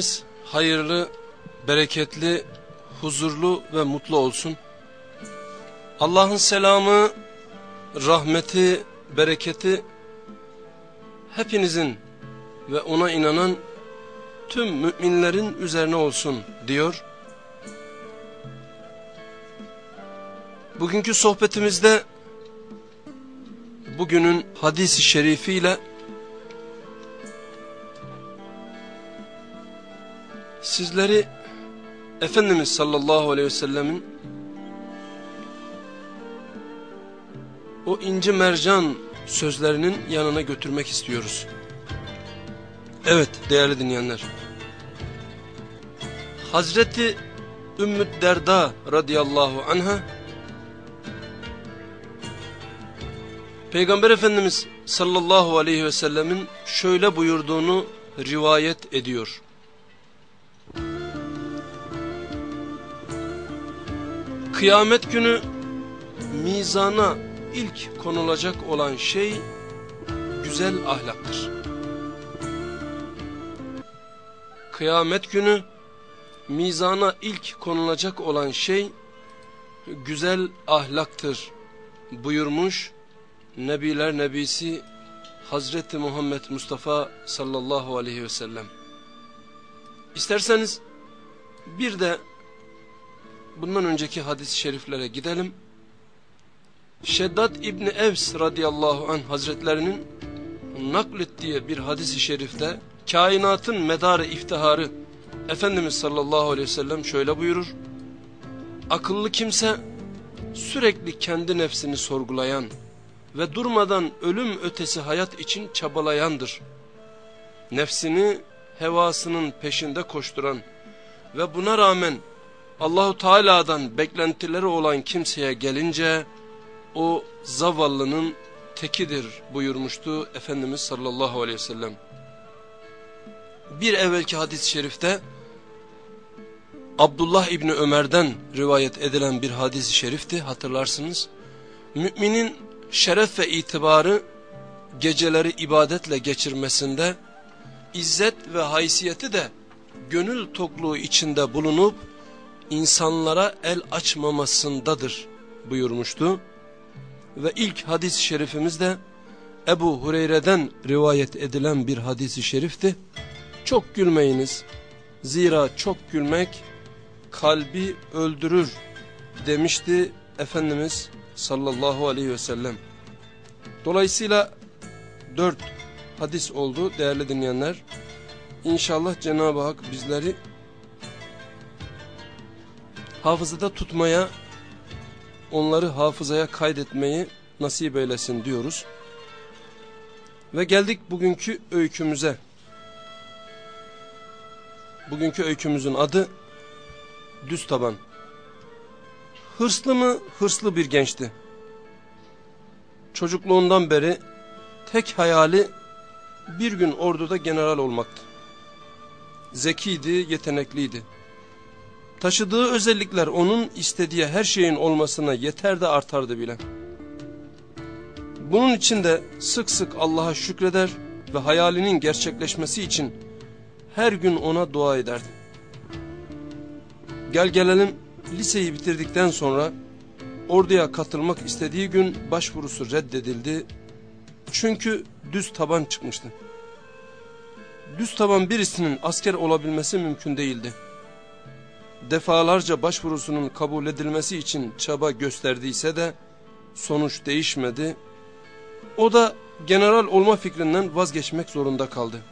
Günleriniz hayırlı, bereketli, huzurlu ve mutlu olsun. Allah'ın selamı, rahmeti, bereketi hepinizin ve ona inanan tüm müminlerin üzerine olsun diyor. Bugünkü sohbetimizde bugünün hadisi şerifiyle sizleri Efendimiz sallallahu aleyhi ve sellemin o inci mercan sözlerinin yanına götürmek istiyoruz. Evet değerli dinleyenler. Hazreti Ümmü Derda radıyallahu anha Peygamber Efendimiz sallallahu aleyhi ve sellemin şöyle buyurduğunu rivayet ediyor. Kıyamet günü mizana ilk konulacak olan şey güzel ahlaktır. Kıyamet günü mizana ilk konulacak olan şey güzel ahlaktır buyurmuş Nebiler Nebisi Hazreti Muhammed Mustafa sallallahu aleyhi ve sellem. İsterseniz bir de bundan önceki hadis-i şeriflere gidelim. Şeddat İbni Evs radıyallahu anh hazretlerinin naklettiği bir hadis-i şerifte kainatın medarı iftiharı Efendimiz sallallahu aleyhi ve sellem şöyle buyurur. Akıllı kimse sürekli kendi nefsini sorgulayan ve durmadan ölüm ötesi hayat için çabalayandır. Nefsini hevasının peşinde koşturan ve buna rağmen Allahu Teala'dan beklentileri olan kimseye gelince o zavallının tekidir buyurmuştu Efendimiz sallallahu aleyhi ve sellem. Bir evvelki hadis-i şerifte Abdullah İbni Ömer'den rivayet edilen bir hadis-i şerifti hatırlarsınız. Müminin şeref ve itibarı geceleri ibadetle geçirmesinde, izzet ve haysiyeti de gönül tokluğu içinde bulunup insanlara el açmamasındadır buyurmuştu. Ve ilk hadis-i şerifimiz de Ebu Hureyre'den rivayet edilen bir hadis-i şerifti. Çok gülmeyiniz, zira çok gülmek kalbi öldürür demişti Efendimiz sallallahu aleyhi ve sellem. Dolayısıyla dört hadis oldu değerli dinleyenler. İnşallah Cenab-ı Hak bizleri hafızada tutmaya, onları hafızaya kaydetmeyi nasip eylesin diyoruz. Ve geldik bugünkü öykümüze. Bugünkü öykümüzün adı Düz Taban. Hırslı mı? Hırslı bir gençti. Çocukluğundan beri tek hayali bir gün orduda general olmaktı. Zekiydi, yetenekliydi. Taşıdığı özellikler onun istediği her şeyin olmasına yeter de artardı bile. Bunun için de sık sık Allah'a şükreder ve hayalinin gerçekleşmesi için her gün ona dua ederdi. Gel gelelim liseyi bitirdikten sonra orduya katılmak istediği gün başvurusu reddedildi. Çünkü düz taban çıkmıştı. Düz taban birisinin asker olabilmesi mümkün değildi. Defalarca başvurusunun kabul edilmesi için çaba gösterdiyse de sonuç değişmedi. O da general olma fikrinden vazgeçmek zorunda kaldı.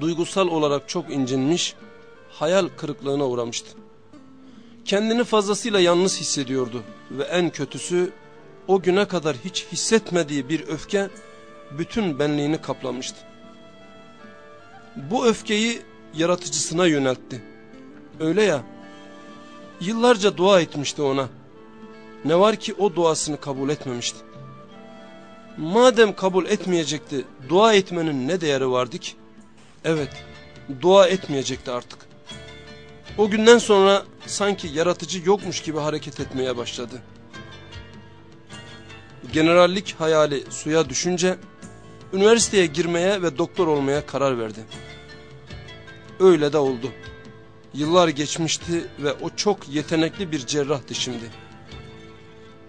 Duygusal olarak çok incinmiş, hayal kırıklığına uğramıştı. Kendini fazlasıyla yalnız hissediyordu ve en kötüsü o güne kadar hiç hissetmediği bir öfke bütün benliğini kaplamıştı. Bu öfkeyi yaratıcısına yöneltti. Öyle ya, yıllarca dua etmişti ona. Ne var ki o duasını kabul etmemişti. Madem kabul etmeyecekti, dua etmenin ne değeri vardı ki? Evet, dua etmeyecekti artık. O günden sonra sanki yaratıcı yokmuş gibi hareket etmeye başladı. generallik hayali suya düşünce üniversiteye girmeye ve doktor olmaya karar verdi. Öyle de oldu. Yıllar geçmişti ve o çok yetenekli bir cerrahtı şimdi.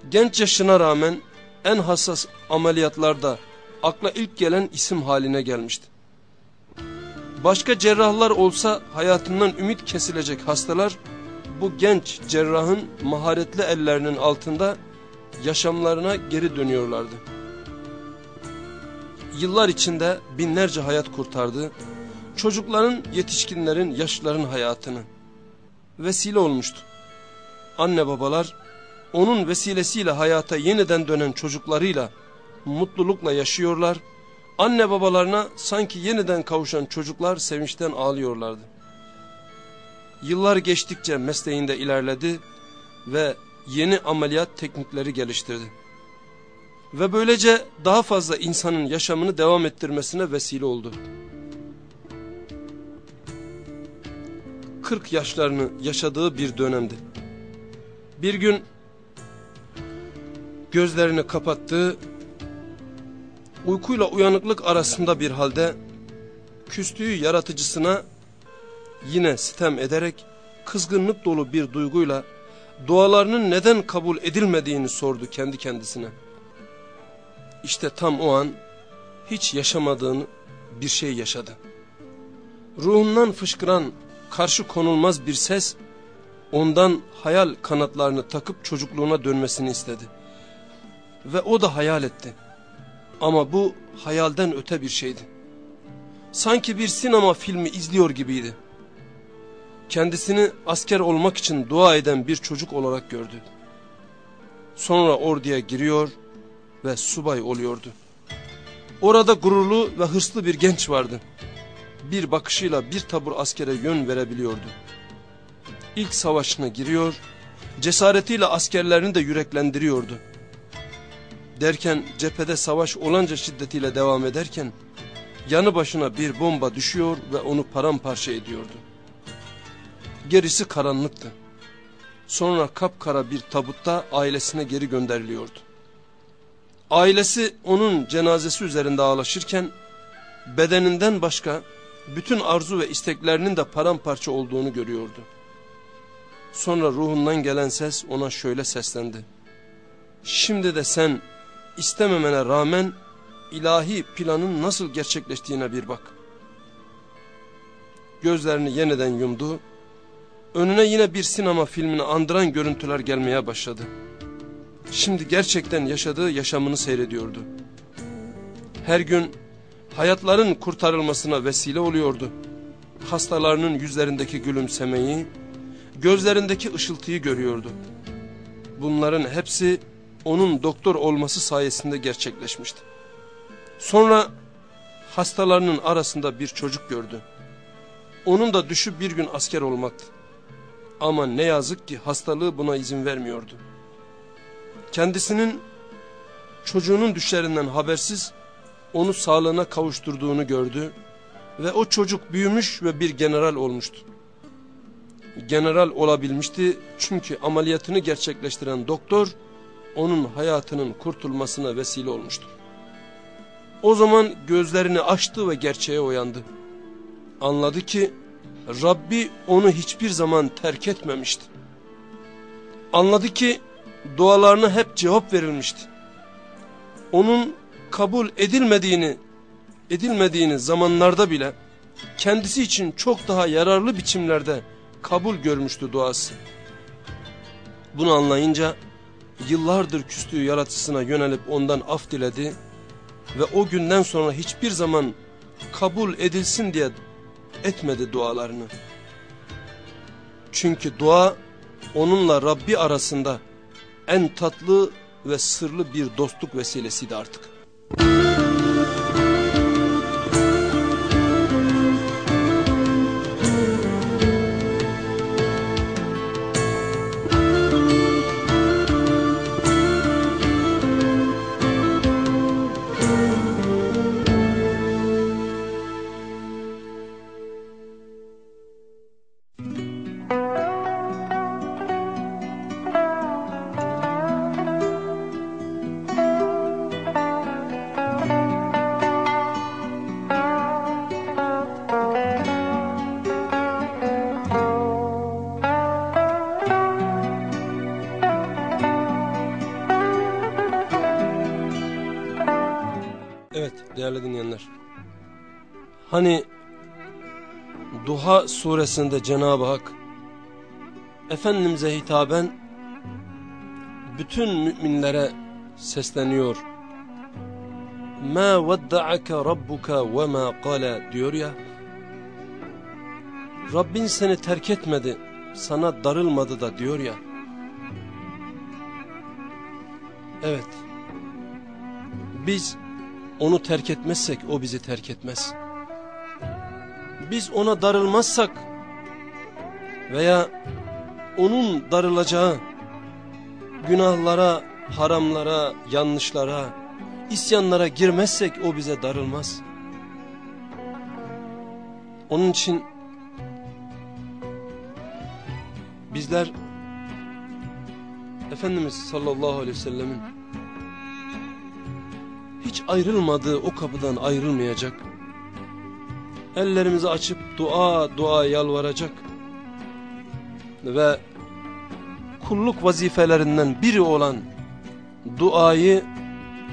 Genç yaşına rağmen en hassas ameliyatlarda akla ilk gelen isim haline gelmişti. Başka cerrahlar olsa hayatından ümit kesilecek hastalar bu genç cerrahın maharetli ellerinin altında yaşamlarına geri dönüyorlardı. Yıllar içinde binlerce hayat kurtardı. Çocukların, yetişkinlerin, yaşlıların hayatını vesile olmuştu. Anne babalar onun vesilesiyle hayata yeniden dönen çocuklarıyla mutlulukla yaşıyorlar. Anne babalarına sanki yeniden kavuşan çocuklar sevinçten ağlıyorlardı. Yıllar geçtikçe mesleğinde ilerledi ve yeni ameliyat teknikleri geliştirdi. Ve böylece daha fazla insanın yaşamını devam ettirmesine vesile oldu. 40 yaşlarını yaşadığı bir dönemdi. Bir gün gözlerini kapattı, uykuyla uyanıklık arasında bir halde küstüğü yaratıcısına yine sitem ederek kızgınlık dolu bir duyguyla dualarının neden kabul edilmediğini sordu kendi kendisine. İşte tam o an hiç yaşamadığını bir şey yaşadı. Ruhundan fışkıran karşı konulmaz bir ses ondan hayal kanatlarını takıp çocukluğuna dönmesini istedi. Ve o da hayal etti. Ama bu hayalden öte bir şeydi. Sanki bir sinema filmi izliyor gibiydi. Kendisini asker olmak için dua eden bir çocuk olarak gördü. Sonra orduya giriyor ve subay oluyordu. Orada gururlu ve hırslı bir genç vardı. Bir bakışıyla bir tabur askere yön verebiliyordu. İlk savaşına giriyor, cesaretiyle askerlerini de yüreklendiriyordu. Derken cephede savaş olanca şiddetiyle devam ederken yanı başına bir bomba düşüyor ve onu paramparça ediyordu. Gerisi karanlıktı. Sonra kapkara bir tabutta ailesine geri gönderiliyordu. Ailesi onun cenazesi üzerinde ağlaşırken bedeninden başka bütün arzu ve isteklerinin de paramparça olduğunu görüyordu. Sonra ruhundan gelen ses ona şöyle seslendi. Şimdi de sen istememene rağmen ilahi planın nasıl gerçekleştiğine bir bak. Gözlerini yeniden yumdu. Önüne yine bir sinema filmini andıran görüntüler gelmeye başladı. Şimdi gerçekten yaşadığı yaşamını seyrediyordu. Her gün hayatların kurtarılmasına vesile oluyordu. Hastalarının yüzlerindeki gülümsemeyi, gözlerindeki ışıltıyı görüyordu. Bunların hepsi onun doktor olması sayesinde gerçekleşmişti. Sonra hastalarının arasında bir çocuk gördü. Onun da düşüp bir gün asker olmaktı. Ama ne yazık ki hastalığı buna izin vermiyordu. Kendisinin çocuğunun düşlerinden habersiz onu sağlığına kavuşturduğunu gördü ve o çocuk büyümüş ve bir general olmuştu. General olabilmişti çünkü ameliyatını gerçekleştiren doktor onun hayatının kurtulmasına vesile olmuştu. O zaman gözlerini açtı ve gerçeğe uyandı. Anladı ki Rabbi onu hiçbir zaman terk etmemişti. Anladı ki dualarına hep cevap verilmişti. Onun kabul edilmediğini, edilmediğini zamanlarda bile kendisi için çok daha yararlı biçimlerde kabul görmüştü duası. Bunu anlayınca yıllardır küstüğü yaratıcısına yönelip ondan af diledi ve o günden sonra hiçbir zaman kabul edilsin diye etmedi dualarını. Çünkü dua onunla Rabbi arasında en tatlı ve sırlı bir dostluk vesilesiydi artık. Değerli suresinde Cenab-ı Hak Efendimiz'e hitaben bütün müminlere sesleniyor. Ma vedda'ake rabbuka ve ma qala diyor ya. Rabbin seni terk etmedi, sana darılmadı da diyor ya. Evet. Biz onu terk etmezsek o bizi terk etmez. Biz ona darılmazsak veya onun darılacağı günahlara, haramlara, yanlışlara, isyanlara girmezsek o bize darılmaz. Onun için bizler Efendimiz sallallahu aleyhi ve sellemin hiç ayrılmadığı o kapıdan ayrılmayacak. Ellerimizi açıp dua dua yalvaracak. Ve kulluk vazifelerinden biri olan duayı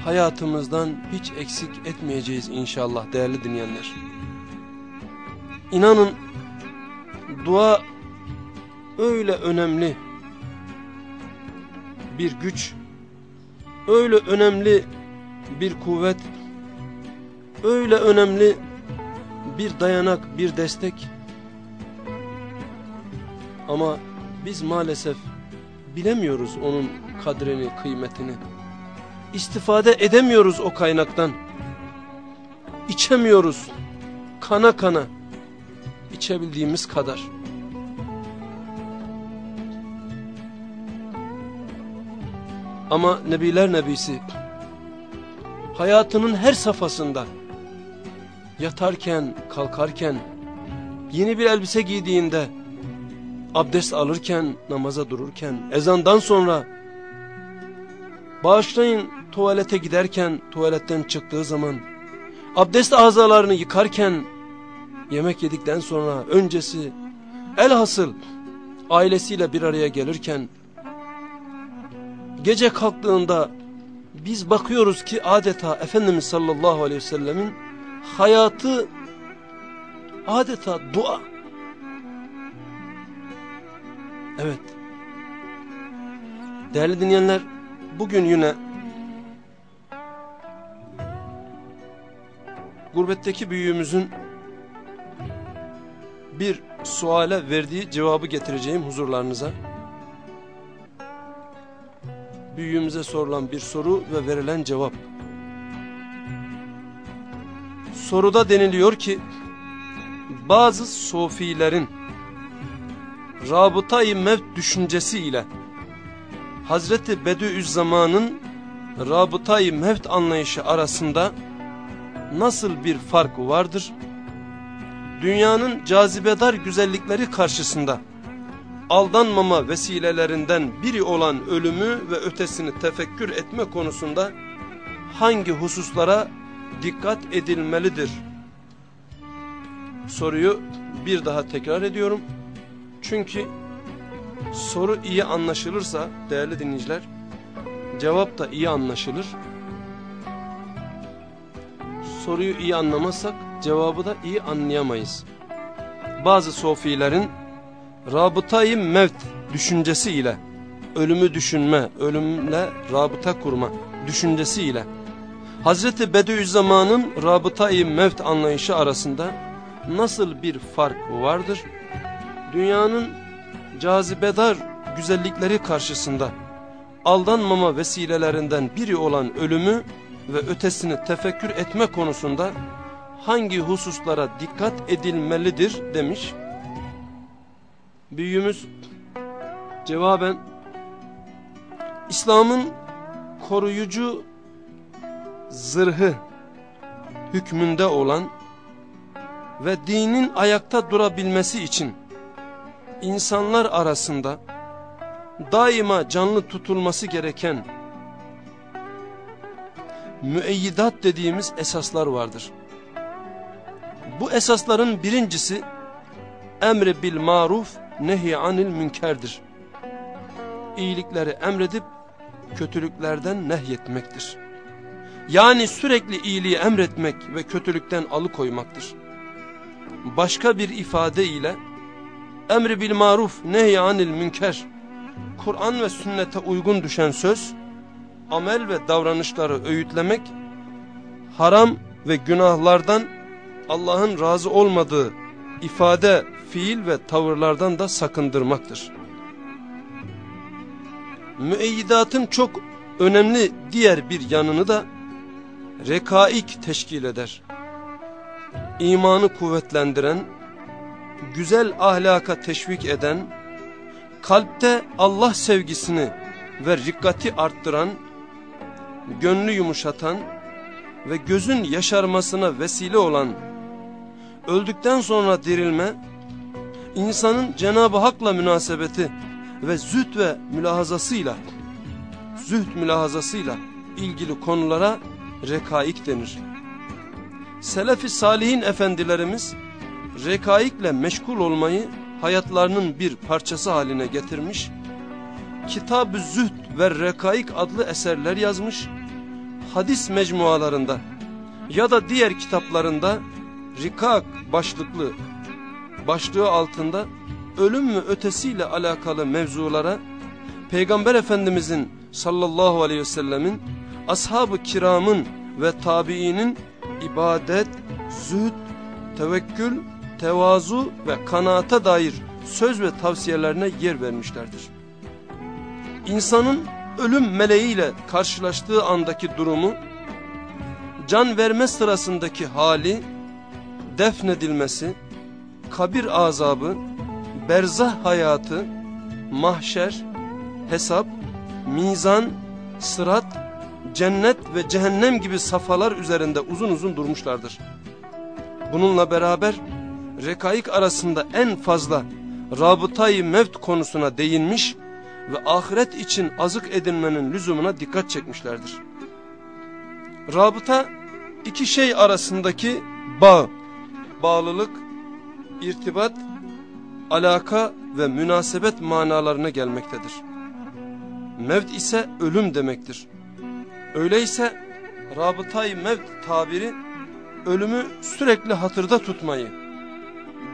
hayatımızdan hiç eksik etmeyeceğiz inşallah değerli dinleyenler. İnanın dua öyle önemli bir güç, öyle önemli bir kuvvet, öyle önemli bir dayanak, bir destek. Ama biz maalesef bilemiyoruz onun kadrini, kıymetini. İstifade edemiyoruz o kaynaktan. İçemiyoruz. Kana kana. içebildiğimiz kadar. Ama Nebiler Nebisi hayatının her safhasında yatarken, kalkarken, yeni bir elbise giydiğinde, abdest alırken, namaza dururken, ezandan sonra, bağışlayın tuvalete giderken, tuvaletten çıktığı zaman, abdest azalarını yıkarken, yemek yedikten sonra, öncesi, elhasıl ailesiyle bir araya gelirken, gece kalktığında biz bakıyoruz ki adeta Efendimiz sallallahu aleyhi ve sellemin hayatı adeta dua. Evet. Değerli dinleyenler, bugün yine gurbetteki büyüğümüzün bir suale verdiği cevabı getireceğim huzurlarınıza. Büyüğümüze sorulan bir soru ve verilen cevap. Soruda deniliyor ki bazı sofilerin rabıtayı mevt düşüncesi ile Hazreti Bediüzzaman'ın rabıtayı mevt anlayışı arasında nasıl bir fark vardır? Dünyanın cazibedar güzellikleri karşısında aldanmama vesilelerinden biri olan ölümü ve ötesini tefekkür etme konusunda hangi hususlara dikkat edilmelidir? Soruyu bir daha tekrar ediyorum. Çünkü soru iyi anlaşılırsa değerli dinleyiciler cevap da iyi anlaşılır. Soruyu iyi anlamazsak cevabı da iyi anlayamayız. Bazı sofilerin rabıtayı mevt düşüncesi ile ölümü düşünme, ölümle rabıta kurma düşüncesi ile Hazreti Bediüzzaman'ın rabıtayı mevt anlayışı arasında nasıl bir fark vardır? Dünyanın cazibedar güzellikleri karşısında aldanmama vesilelerinden biri olan ölümü ve ötesini tefekkür etme konusunda hangi hususlara dikkat edilmelidir demiş. Büyüğümüz cevaben İslam'ın koruyucu zırhı hükmünde olan ve dinin ayakta durabilmesi için insanlar arasında daima canlı tutulması gereken müeyyidat dediğimiz esaslar vardır. Bu esasların birincisi emri bil maruf nehi anil münkerdir. İyilikleri emredip kötülüklerden nehyetmektir. Yani sürekli iyiliği emretmek ve kötülükten alıkoymaktır. Başka bir ifade ile emri bil maruf nehyanil münker Kur'an ve sünnete uygun düşen söz, amel ve davranışları öğütlemek, haram ve günahlardan Allah'ın razı olmadığı ifade, fiil ve tavırlardan da sakındırmaktır. Müeyyidatın çok önemli diğer bir yanını da rekaik teşkil eder. İmanı kuvvetlendiren, güzel ahlaka teşvik eden, kalpte Allah sevgisini ve rikkati arttıran, gönlü yumuşatan ve gözün yaşarmasına vesile olan, öldükten sonra dirilme, insanın Cenab-ı Hak'la münasebeti ve züht ve mülahazasıyla, züht mülahazasıyla ilgili konulara rekaik denir. Selefi salihin efendilerimiz, rekaikle meşgul olmayı hayatlarının bir parçası haline getirmiş, Kitab-ı Zühd ve Rekaik adlı eserler yazmış, hadis mecmualarında ya da diğer kitaplarında Rikak başlıklı başlığı altında ölüm mü ötesiyle alakalı mevzulara Peygamber Efendimizin sallallahu aleyhi ve sellemin ashab-ı kiramın ve tabiinin ibadet, zühd, tevekkül tevazu ve kanaata dair söz ve tavsiyelerine yer vermişlerdir. İnsanın ölüm meleğiyle karşılaştığı andaki durumu, can verme sırasındaki hali, defnedilmesi, kabir azabı, berzah hayatı, mahşer, hesap, mizan, sırat, cennet ve cehennem gibi safhalar üzerinde uzun uzun durmuşlardır. Bununla beraber rekaik arasında en fazla rabıtayı mevt konusuna değinmiş ve ahiret için azık edinmenin lüzumuna dikkat çekmişlerdir. Rabıta iki şey arasındaki bağ, bağlılık, irtibat, alaka ve münasebet manalarına gelmektedir. Mevt ise ölüm demektir. Öyleyse rabıtayı mevt tabiri ölümü sürekli hatırda tutmayı,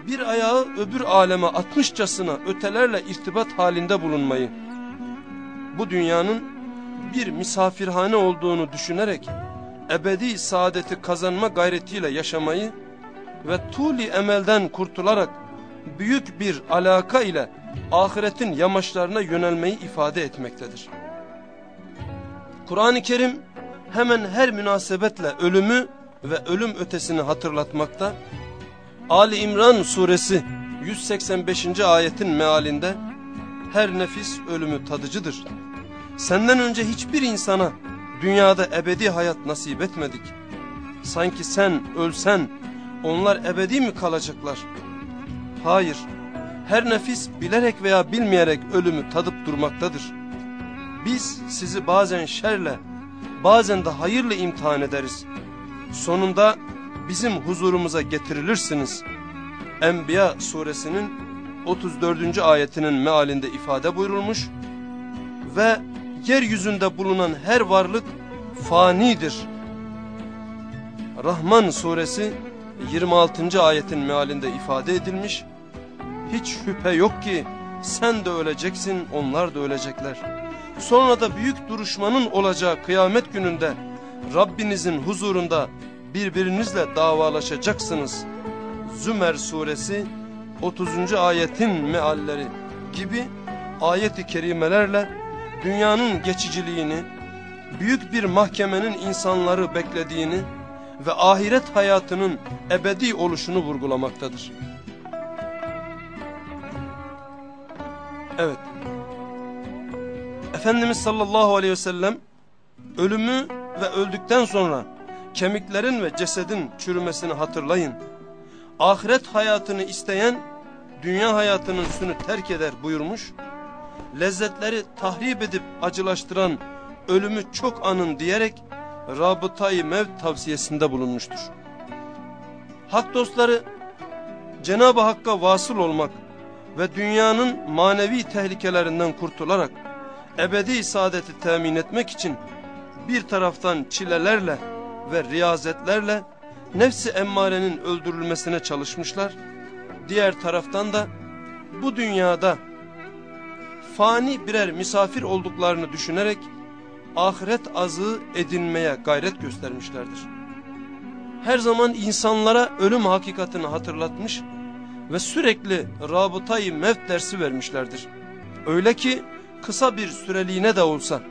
bir ayağı öbür aleme atmışçasına ötelerle irtibat halinde bulunmayı, bu dünyanın bir misafirhane olduğunu düşünerek ebedi saadeti kazanma gayretiyle yaşamayı ve tuli emelden kurtularak büyük bir alaka ile ahiretin yamaçlarına yönelmeyi ifade etmektedir. Kur'an-ı Kerim hemen her münasebetle ölümü ve ölüm ötesini hatırlatmakta Ali İmran suresi 185. ayetin mealinde her nefis ölümü tadıcıdır. Senden önce hiçbir insana dünyada ebedi hayat nasip etmedik. Sanki sen ölsen onlar ebedi mi kalacaklar? Hayır, her nefis bilerek veya bilmeyerek ölümü tadıp durmaktadır. Biz sizi bazen şerle, bazen de hayırla imtihan ederiz. Sonunda bizim huzurumuza getirilirsiniz. Enbiya suresinin 34. ayetinin mealinde ifade buyurulmuş ve yeryüzünde bulunan her varlık fanidir. Rahman suresi 26. ayetin mealinde ifade edilmiş. Hiç şüphe yok ki sen de öleceksin onlar da ölecekler. Sonra da büyük duruşmanın olacağı kıyamet gününde Rabbinizin huzurunda birbirinizle davalaşacaksınız. Zümer suresi 30. ayetin mealleri gibi ayet-i kerimelerle dünyanın geçiciliğini, büyük bir mahkemenin insanları beklediğini ve ahiret hayatının ebedi oluşunu vurgulamaktadır. Evet. Efendimiz sallallahu aleyhi ve sellem ölümü ve öldükten sonra kemiklerin ve cesedin çürümesini hatırlayın. Ahiret hayatını isteyen dünya hayatının üstünü terk eder buyurmuş. Lezzetleri tahrip edip acılaştıran ölümü çok anın diyerek rabıtayı mevt tavsiyesinde bulunmuştur. Hak dostları Cenab-ı Hakk'a vasıl olmak ve dünyanın manevi tehlikelerinden kurtularak ebedi saadeti temin etmek için bir taraftan çilelerle ve riyazetlerle nefsi emmarenin öldürülmesine çalışmışlar. Diğer taraftan da bu dünyada fani birer misafir olduklarını düşünerek ahiret azığı edinmeye gayret göstermişlerdir. Her zaman insanlara ölüm hakikatini hatırlatmış ve sürekli rabıtayı mevt dersi vermişlerdir. Öyle ki kısa bir süreliğine de olsa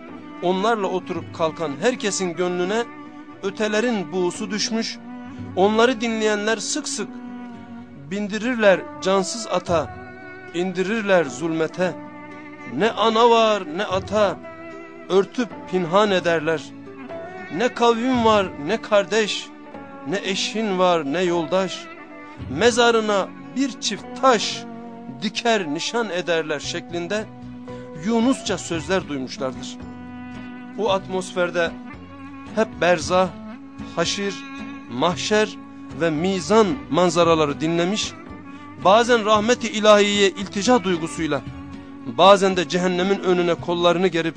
onlarla oturup kalkan herkesin gönlüne ötelerin buğusu düşmüş, onları dinleyenler sık sık bindirirler cansız ata, indirirler zulmete, ne ana var ne ata, örtüp pinhan ederler. Ne kavim var ne kardeş, ne eşin var ne yoldaş, mezarına bir çift taş diker nişan ederler şeklinde Yunusça sözler duymuşlardır. Bu atmosferde hep berzah, haşir, mahşer ve mizan manzaraları dinlemiş, bazen rahmeti ilahiye iltica duygusuyla, bazen de cehennemin önüne kollarını gerip,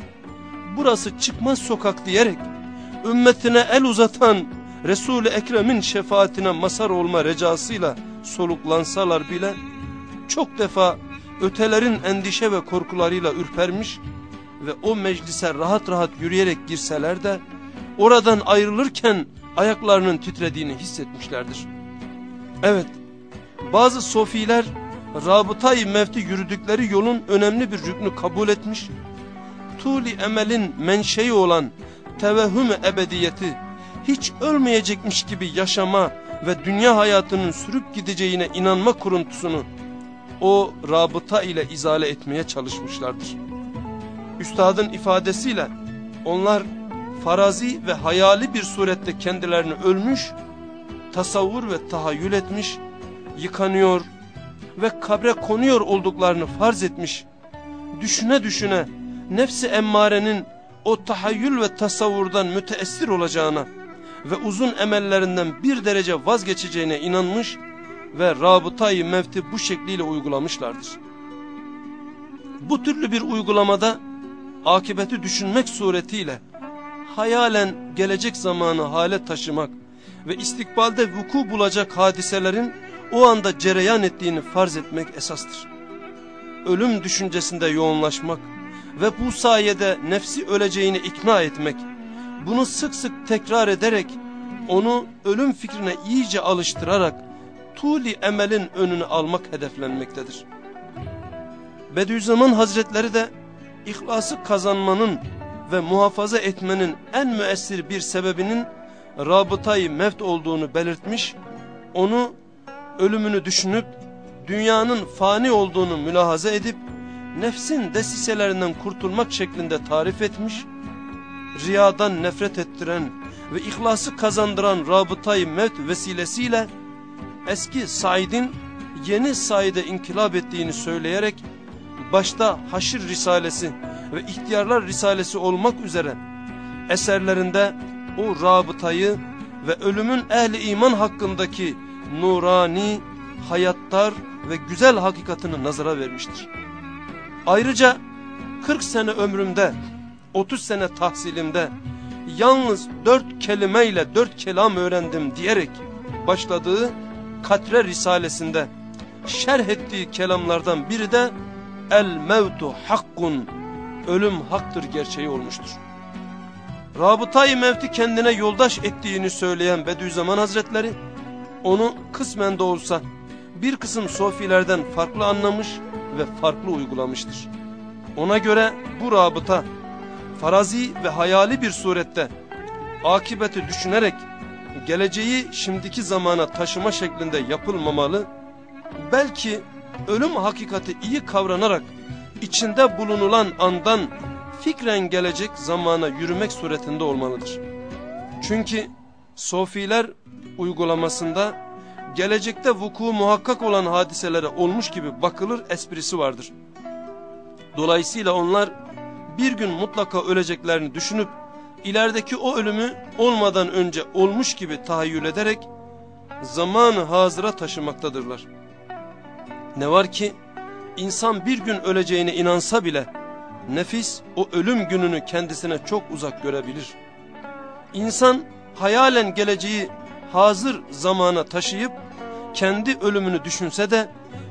burası çıkmaz sokak diyerek, ümmetine el uzatan Resul-i Ekrem'in şefaatine masar olma recasıyla soluklansalar bile, çok defa ötelerin endişe ve korkularıyla ürpermiş ve o meclise rahat rahat yürüyerek girseler de oradan ayrılırken ayaklarının titrediğini hissetmişlerdir. Evet, bazı sofiler rabıtayı mevti yürüdükleri yolun önemli bir rüknü kabul etmiş, tuli emelin menşei olan tevehhüm ebediyeti, hiç ölmeyecekmiş gibi yaşama ve dünya hayatının sürüp gideceğine inanma kuruntusunu o rabıta ile izale etmeye çalışmışlardır. Üstadın ifadesiyle onlar farazi ve hayali bir surette kendilerini ölmüş, tasavvur ve tahayyül etmiş, yıkanıyor ve kabre konuyor olduklarını farz etmiş, düşüne düşüne nefsi emmarenin o tahayyül ve tasavvurdan müteessir olacağına ve uzun emellerinden bir derece vazgeçeceğine inanmış ve rabıtayı mevti bu şekliyle uygulamışlardır. Bu türlü bir uygulamada akibeti düşünmek suretiyle hayalen gelecek zamanı hale taşımak ve istikbalde vuku bulacak hadiselerin o anda cereyan ettiğini farz etmek esastır. Ölüm düşüncesinde yoğunlaşmak ve bu sayede nefsi öleceğini ikna etmek, bunu sık sık tekrar ederek onu ölüm fikrine iyice alıştırarak tuli emelin önünü almak hedeflenmektedir. Bediüzzaman Hazretleri de ihlası kazanmanın ve muhafaza etmenin en müessir bir sebebinin rabıtayı mevt olduğunu belirtmiş, onu ölümünü düşünüp dünyanın fani olduğunu mülahaza edip nefsin desiselerinden kurtulmak şeklinde tarif etmiş, riyadan nefret ettiren ve ihlası kazandıran rabıtayı mevt vesilesiyle eski Said'in yeni Said'e inkılap ettiğini söyleyerek başta Haşir Risalesi ve İhtiyarlar Risalesi olmak üzere eserlerinde o rabıtayı ve ölümün ehli iman hakkındaki nurani, hayattar ve güzel hakikatini nazara vermiştir. Ayrıca 40 sene ömrümde, 30 sene tahsilimde yalnız dört kelimeyle dört kelam öğrendim diyerek başladığı Katre Risalesinde şerh ettiği kelamlardan biri de El mevtu hakkun ölüm haktır gerçeği olmuştur. Rabıtayı mevti kendine yoldaş ettiğini söyleyen Bediüzzaman Hazretleri onu kısmen de olsa bir kısım sofilerden farklı anlamış ve farklı uygulamıştır. Ona göre bu rabıta farazi ve hayali bir surette akibeti düşünerek geleceği şimdiki zamana taşıma şeklinde yapılmamalı, belki ölüm hakikati iyi kavranarak içinde bulunulan andan fikren gelecek zamana yürümek suretinde olmalıdır. Çünkü sofiler uygulamasında gelecekte vuku muhakkak olan hadiselere olmuş gibi bakılır esprisi vardır. Dolayısıyla onlar bir gün mutlaka öleceklerini düşünüp ilerideki o ölümü olmadan önce olmuş gibi tahayyül ederek zamanı hazıra taşımaktadırlar. Ne var ki insan bir gün öleceğine inansa bile nefis o ölüm gününü kendisine çok uzak görebilir. İnsan hayalen geleceği hazır zamana taşıyıp kendi ölümünü düşünse de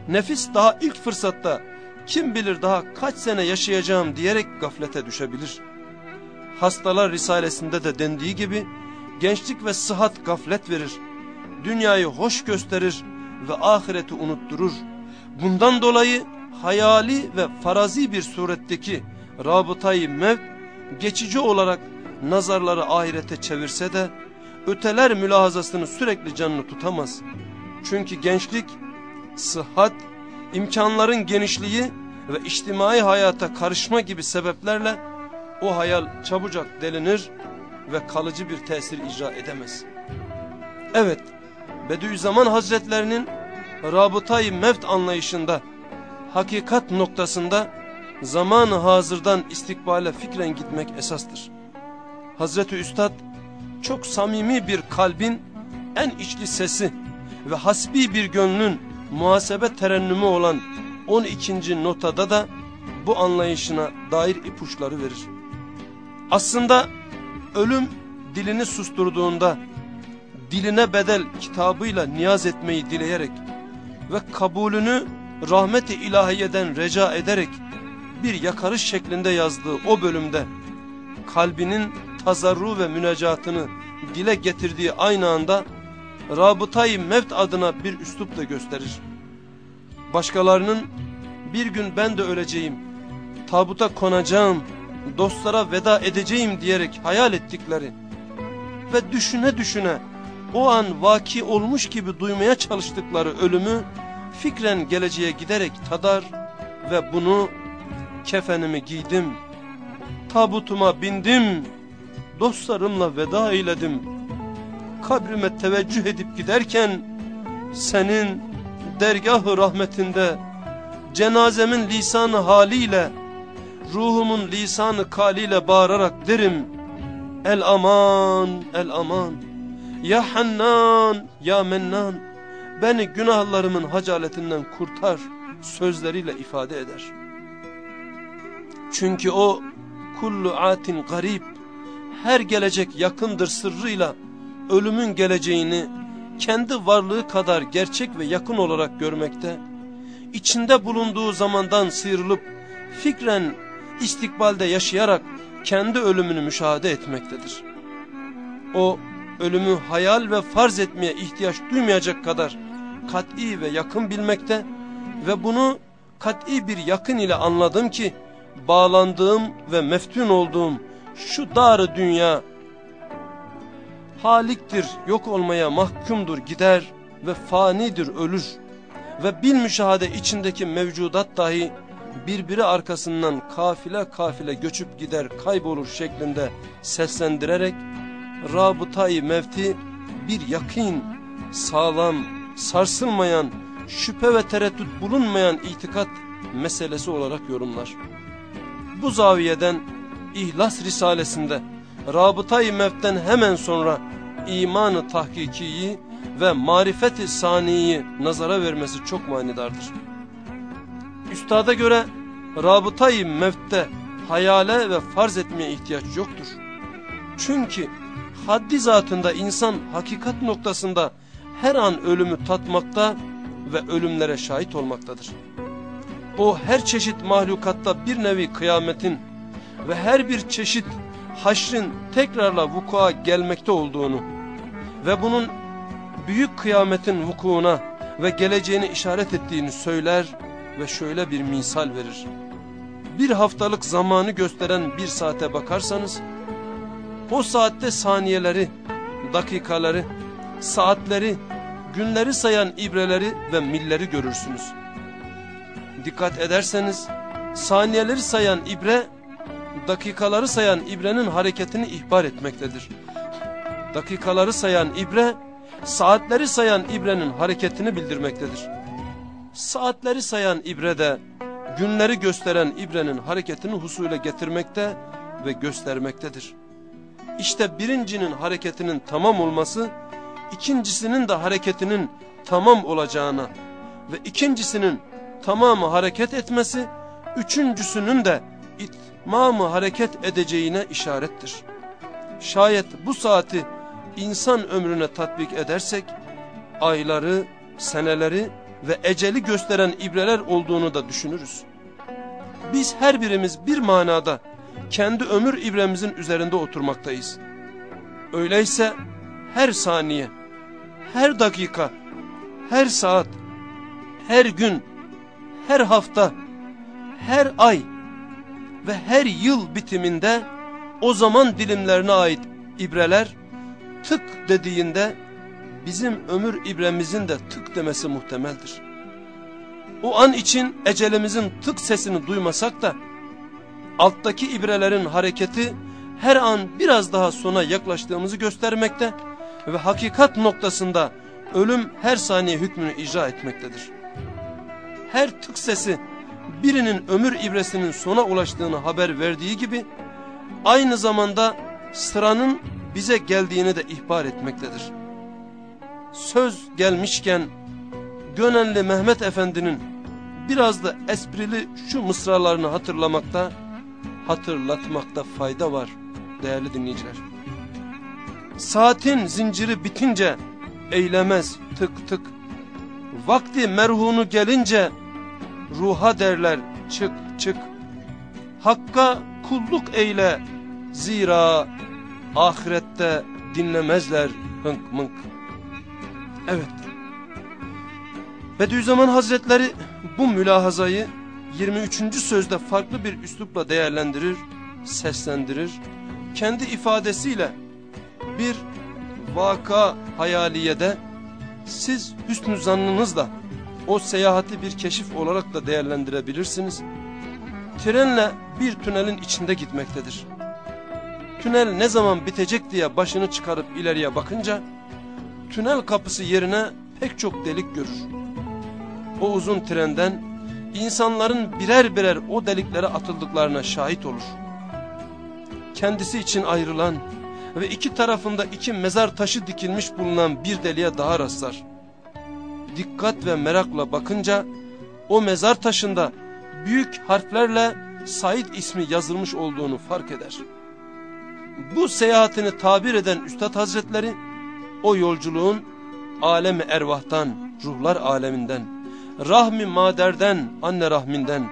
nefis daha ilk fırsatta kim bilir daha kaç sene yaşayacağım diyerek gaflete düşebilir. Hastalar Risalesinde de dendiği gibi gençlik ve sıhhat gaflet verir. Dünyayı hoş gösterir ve ahireti unutturur. Bundan dolayı hayali ve farazi bir suretteki rabıtayı mevt geçici olarak nazarları ahirete çevirse de öteler mülahazasını sürekli canını tutamaz. Çünkü gençlik, sıhhat, imkanların genişliği ve içtimai hayata karışma gibi sebeplerle o hayal çabucak delinir ve kalıcı bir tesir icra edemez. Evet, Bediüzzaman Hazretlerinin rabıtayı mevt anlayışında, hakikat noktasında zamanı hazırdan istikbale fikren gitmek esastır. Hazreti Üstad çok samimi bir kalbin en içli sesi ve hasbi bir gönlün muhasebe terennümü olan 12. notada da bu anlayışına dair ipuçları verir. Aslında ölüm dilini susturduğunda diline bedel kitabıyla niyaz etmeyi dileyerek ve kabulünü rahmet-i ilahiyeden reca ederek bir yakarış şeklinde yazdığı o bölümde kalbinin tazarru ve münacatını dile getirdiği aynı anda rabıtayı mevt adına bir üslup da gösterir. Başkalarının bir gün ben de öleceğim, tabuta konacağım, dostlara veda edeceğim diyerek hayal ettikleri ve düşüne düşüne o an vaki olmuş gibi duymaya çalıştıkları ölümü fikren geleceğe giderek tadar ve bunu kefenimi giydim, tabutuma bindim, dostlarımla veda eyledim. Kabrime teveccüh edip giderken senin dergah-ı rahmetinde cenazemin lisanı haliyle ruhumun lisanı kaliyle bağırarak derim El aman el aman ya Hannan ya Mennan beni günahlarımın hacaletinden kurtar sözleriyle ifade eder. Çünkü o kullu atin garip her gelecek yakındır sırrıyla ölümün geleceğini kendi varlığı kadar gerçek ve yakın olarak görmekte, içinde bulunduğu zamandan sıyrılıp fikren istikbalde yaşayarak kendi ölümünü müşahede etmektedir. O ölümü hayal ve farz etmeye ihtiyaç duymayacak kadar kat'i ve yakın bilmekte ve bunu kat'i bir yakın ile anladım ki bağlandığım ve meftun olduğum şu darı dünya haliktir, yok olmaya mahkumdur gider ve fanidir ölür ve bil müşahede içindeki mevcudat dahi birbiri arkasından kafile kafile göçüp gider kaybolur şeklinde seslendirerek rabıtayı mevti bir yakin, sağlam, sarsılmayan, şüphe ve tereddüt bulunmayan itikat meselesi olarak yorumlar. Bu zaviyeden İhlas Risalesinde Rabıtayı Mevt'ten hemen sonra imanı tahkikiyi ve marifeti saniyi nazara vermesi çok manidardır. Üstada göre Rabıtayı Mevt'te hayale ve farz etmeye ihtiyaç yoktur. Çünkü haddi zatında insan hakikat noktasında her an ölümü tatmakta ve ölümlere şahit olmaktadır. O her çeşit mahlukatta bir nevi kıyametin ve her bir çeşit haşrin tekrarla vuku'a gelmekte olduğunu ve bunun büyük kıyametin vukuuna ve geleceğini işaret ettiğini söyler ve şöyle bir misal verir. Bir haftalık zamanı gösteren bir saate bakarsanız, o saatte saniyeleri, dakikaları, saatleri, günleri sayan ibreleri ve milleri görürsünüz. Dikkat ederseniz, saniyeleri sayan ibre, dakikaları sayan ibrenin hareketini ihbar etmektedir. Dakikaları sayan ibre, saatleri sayan ibrenin hareketini bildirmektedir. Saatleri sayan ibre de, günleri gösteren ibrenin hareketini husule getirmekte ve göstermektedir. İşte birincinin hareketinin tamam olması, ikincisinin de hareketinin tamam olacağına ve ikincisinin tamamı hareket etmesi, üçüncüsünün de itmamı hareket edeceğine işarettir. şayet bu saati insan ömrüne tatbik edersek, ayları, seneleri ve eceli gösteren ibreler olduğunu da düşünürüz. Biz her birimiz bir manada kendi ömür ibremizin üzerinde oturmaktayız. Öyleyse her saniye, her dakika, her saat, her gün, her hafta, her ay ve her yıl bitiminde o zaman dilimlerine ait ibreler tık dediğinde bizim ömür ibremizin de tık demesi muhtemeldir. O an için ecelimizin tık sesini duymasak da alttaki ibrelerin hareketi her an biraz daha sona yaklaştığımızı göstermekte ve hakikat noktasında ölüm her saniye hükmünü icra etmektedir. Her tık sesi birinin ömür ibresinin sona ulaştığını haber verdiği gibi aynı zamanda sıranın bize geldiğini de ihbar etmektedir. Söz gelmişken Gönenli Mehmet Efendi'nin biraz da esprili şu mısralarını hatırlamakta, hatırlatmakta fayda var değerli dinleyiciler. Saatin zinciri bitince eylemez tık tık. Vakti merhunu gelince ruha derler çık çık. Hakka kulluk eyle zira ahirette dinlemezler hınk mınk. Evet. Bediüzzaman Hazretleri bu mülahazayı 23. sözde farklı bir üslupla değerlendirir, seslendirir. Kendi ifadesiyle bir vaka hayaliyede siz hüsnü zannınızla o seyahati bir keşif olarak da değerlendirebilirsiniz. Trenle bir tünelin içinde gitmektedir. Tünel ne zaman bitecek diye başını çıkarıp ileriye bakınca tünel kapısı yerine pek çok delik görür. O uzun trenden insanların birer birer o deliklere atıldıklarına şahit olur. Kendisi için ayrılan ve iki tarafında iki mezar taşı dikilmiş bulunan bir deliğe daha rastlar. Dikkat ve merakla bakınca o mezar taşında büyük harflerle Said ismi yazılmış olduğunu fark eder. Bu seyahatini tabir eden Üstad Hazretleri o yolculuğun alemi ervahtan, ruhlar aleminden, rahmi maderden, anne rahminden,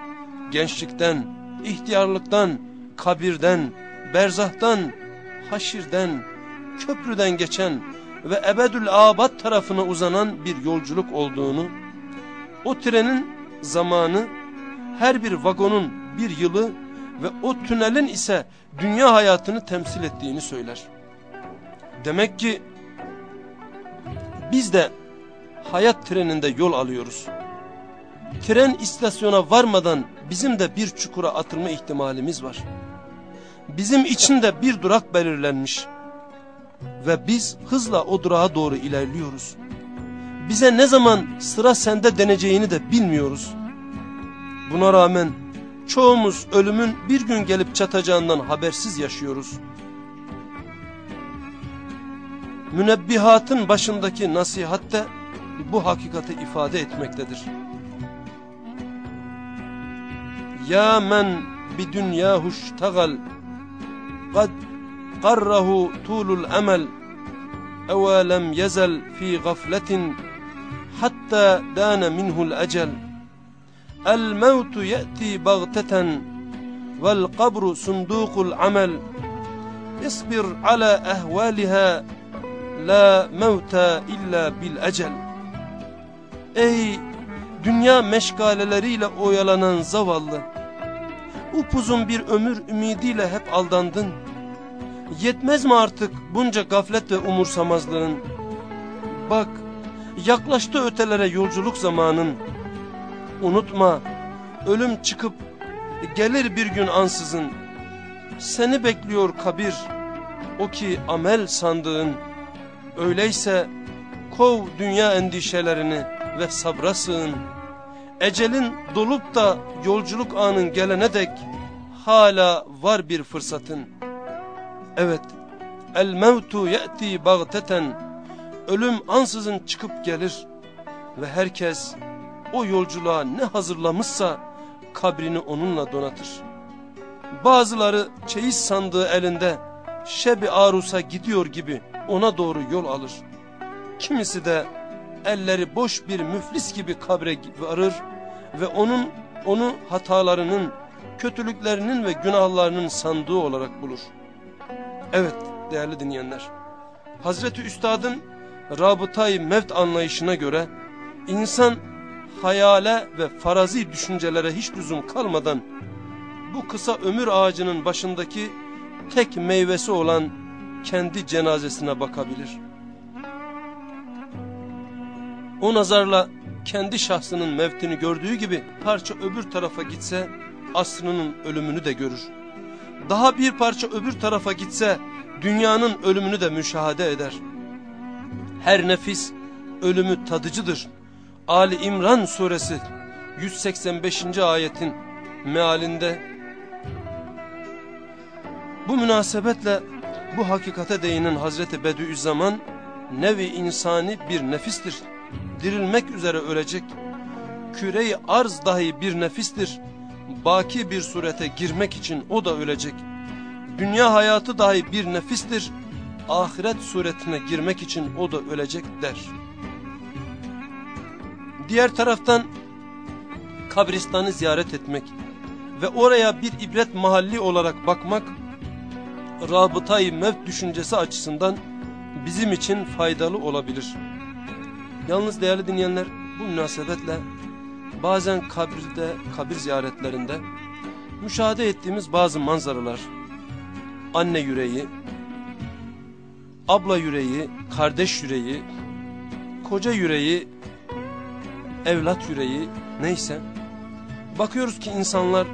gençlikten, ihtiyarlıktan, kabirden, berzahtan, haşirden, köprüden geçen ve ebedül abad tarafına uzanan bir yolculuk olduğunu, o trenin zamanı, her bir vagonun bir yılı ve o tünelin ise dünya hayatını temsil ettiğini söyler. Demek ki biz de hayat treninde yol alıyoruz. Tren istasyona varmadan bizim de bir çukura atılma ihtimalimiz var. Bizim için de bir durak belirlenmiş. Ve biz hızla o durağa doğru ilerliyoruz. Bize ne zaman sıra sende deneceğini de bilmiyoruz. Buna rağmen çoğumuz ölümün bir gün gelip çatacağından habersiz yaşıyoruz münebbihatın başındaki nasihatte bu hakikati ifade etmektedir. Ya men bi dünya huştagal kad qarrahu tulul emel ewa lem yezel fi gafletin hatta dana minhul ecel el mevtu ye'ti bagteten vel kabru sundukul amel isbir ala ehvaliha La mevte illa bil ecel. Ey dünya meşgaleleriyle oyalanan zavallı. Upuzun bir ömür ümidiyle hep aldandın. Yetmez mi artık bunca gaflet ve umursamazlığın? Bak, yaklaştı ötelere yolculuk zamanın. Unutma, ölüm çıkıp gelir bir gün ansızın. Seni bekliyor kabir, o ki amel sandığın. Öyleyse kov dünya endişelerini ve sabra sığın. Ecelin dolup da yolculuk anın gelene dek hala var bir fırsatın. Evet, el mevtu ye'ti bagteten, ölüm ansızın çıkıp gelir ve herkes o yolculuğa ne hazırlamışsa kabrini onunla donatır. Bazıları çeyiz sandığı elinde şebi arusa gidiyor gibi ona doğru yol alır. Kimisi de elleri boş bir müflis gibi kabre varır ve onun onu hatalarının, kötülüklerinin ve günahlarının sandığı olarak bulur. Evet değerli dinleyenler, Hazreti Üstad'ın rabıtayı mevt anlayışına göre insan hayale ve farazi düşüncelere hiç lüzum kalmadan bu kısa ömür ağacının başındaki tek meyvesi olan kendi cenazesine bakabilir. O nazarla kendi şahsının mevtini gördüğü gibi parça öbür tarafa gitse asrının ölümünü de görür. Daha bir parça öbür tarafa gitse dünyanın ölümünü de müşahede eder. Her nefis ölümü tadıcıdır. Ali İmran suresi 185. ayetin mealinde bu münasebetle bu hakikate değinen Hazreti Bediüzzaman nevi insani bir nefistir. Dirilmek üzere ölecek. Küreyi arz dahi bir nefistir. Baki bir surete girmek için o da ölecek. Dünya hayatı dahi bir nefistir. Ahiret suretine girmek için o da ölecek der. Diğer taraftan kabristanı ziyaret etmek ve oraya bir ibret mahalli olarak bakmak rabıtayı mevt düşüncesi açısından bizim için faydalı olabilir. Yalnız değerli dinleyenler bu münasebetle bazen kabirde, kabir ziyaretlerinde müşahede ettiğimiz bazı manzaralar, anne yüreği, abla yüreği, kardeş yüreği, koca yüreği, evlat yüreği neyse bakıyoruz ki insanlar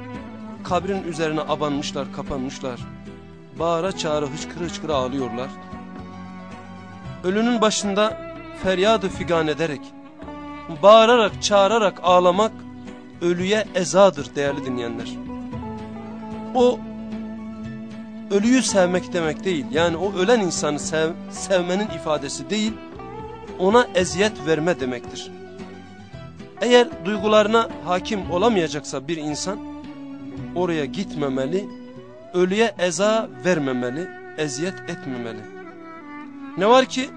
kabrin üzerine abanmışlar, kapanmışlar bağıra çağıra hıçkırı hıçkırı ağlıyorlar. Ölünün başında feryadı figan ederek, bağırarak çağırarak ağlamak ölüye ezadır değerli dinleyenler. O ölüyü sevmek demek değil. Yani o ölen insanı sev, sevmenin ifadesi değil, ona eziyet verme demektir. Eğer duygularına hakim olamayacaksa bir insan oraya gitmemeli, ölüye eza vermemeli, eziyet etmemeli. Ne var ki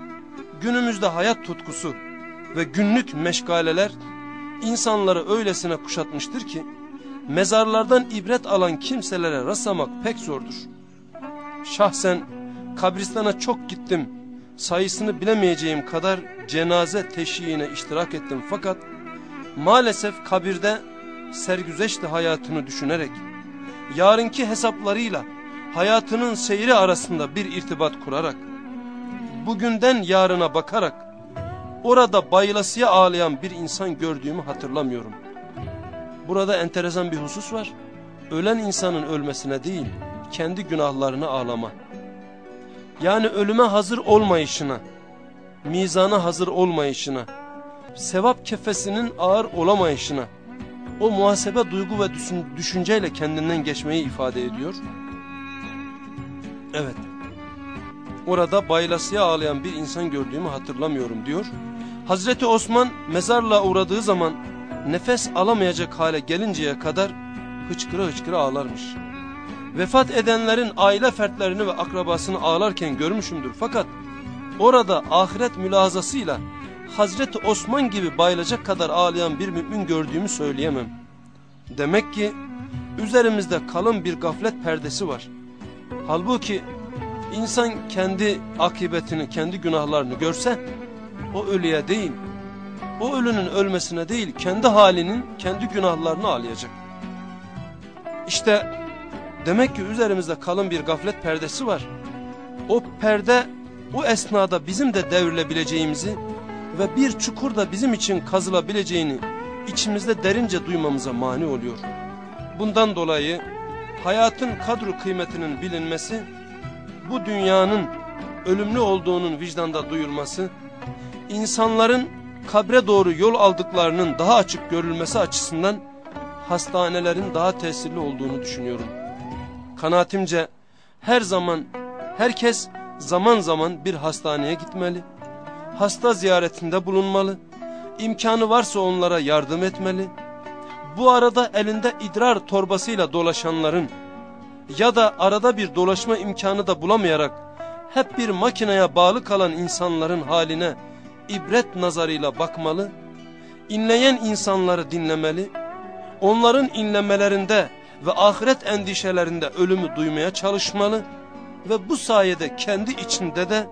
günümüzde hayat tutkusu ve günlük meşgaleler insanları öylesine kuşatmıştır ki mezarlardan ibret alan kimselere rastlamak pek zordur. Şahsen kabristana çok gittim, sayısını bilemeyeceğim kadar cenaze teşhiğine iştirak ettim fakat maalesef kabirde sergüzeşti hayatını düşünerek yarınki hesaplarıyla hayatının seyri arasında bir irtibat kurarak, bugünden yarına bakarak, orada bayılasıya ağlayan bir insan gördüğümü hatırlamıyorum. Burada enteresan bir husus var. Ölen insanın ölmesine değil, kendi günahlarına ağlama. Yani ölüme hazır olmayışına, mizana hazır olmayışına, sevap kefesinin ağır olamayışına, o muhasebe duygu ve düşünceyle kendinden geçmeyi ifade ediyor. Evet. Orada baylasıya ağlayan bir insan gördüğümü hatırlamıyorum diyor. Hazreti Osman mezarla uğradığı zaman nefes alamayacak hale gelinceye kadar hıçkıra hıçkıra ağlarmış. Vefat edenlerin aile fertlerini ve akrabasını ağlarken görmüşümdür. Fakat orada ahiret mülazasıyla Hazreti Osman gibi bayılacak kadar ağlayan bir mümin gördüğümü söyleyemem. Demek ki üzerimizde kalın bir gaflet perdesi var. Halbuki insan kendi akıbetini, kendi günahlarını görse o ölüye değil, o ölünün ölmesine değil kendi halinin, kendi günahlarını ağlayacak. İşte demek ki üzerimizde kalın bir gaflet perdesi var. O perde o esnada bizim de devrilebileceğimizi ve bir çukur da bizim için kazılabileceğini içimizde derince duymamıza mani oluyor. Bundan dolayı hayatın kadru kıymetinin bilinmesi, bu dünyanın ölümlü olduğunun vicdanda duyulması, insanların kabre doğru yol aldıklarının daha açık görülmesi açısından hastanelerin daha tesirli olduğunu düşünüyorum. Kanaatimce her zaman herkes zaman zaman bir hastaneye gitmeli hasta ziyaretinde bulunmalı, imkanı varsa onlara yardım etmeli. Bu arada elinde idrar torbasıyla dolaşanların ya da arada bir dolaşma imkanı da bulamayarak hep bir makineye bağlı kalan insanların haline ibret nazarıyla bakmalı, inleyen insanları dinlemeli, onların inlemelerinde ve ahiret endişelerinde ölümü duymaya çalışmalı. Ve bu sayede kendi içinde de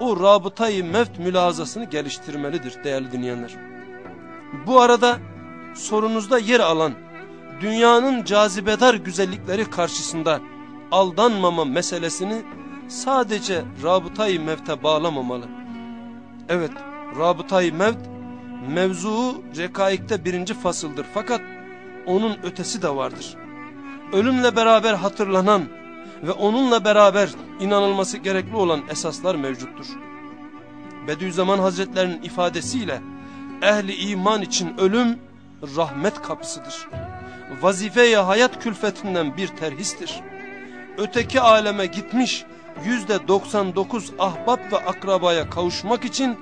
o rabıtayı mevt mülazasını geliştirmelidir değerli dinleyenler. Bu arada sorunuzda yer alan dünyanın cazibedar güzellikleri karşısında aldanmama meselesini sadece rabıtayı mevte bağlamamalı. Evet, rabıtayı mevt mevzuu rekaikte birinci fasıldır fakat onun ötesi de vardır. Ölümle beraber hatırlanan ve onunla beraber inanılması gerekli olan esaslar mevcuttur. Bediüzzaman Hazretlerinin ifadesiyle ehli iman için ölüm rahmet kapısıdır. Vazifeye hayat külfetinden bir terhistir. Öteki aleme gitmiş yüzde 99 ahbap ve akrabaya kavuşmak için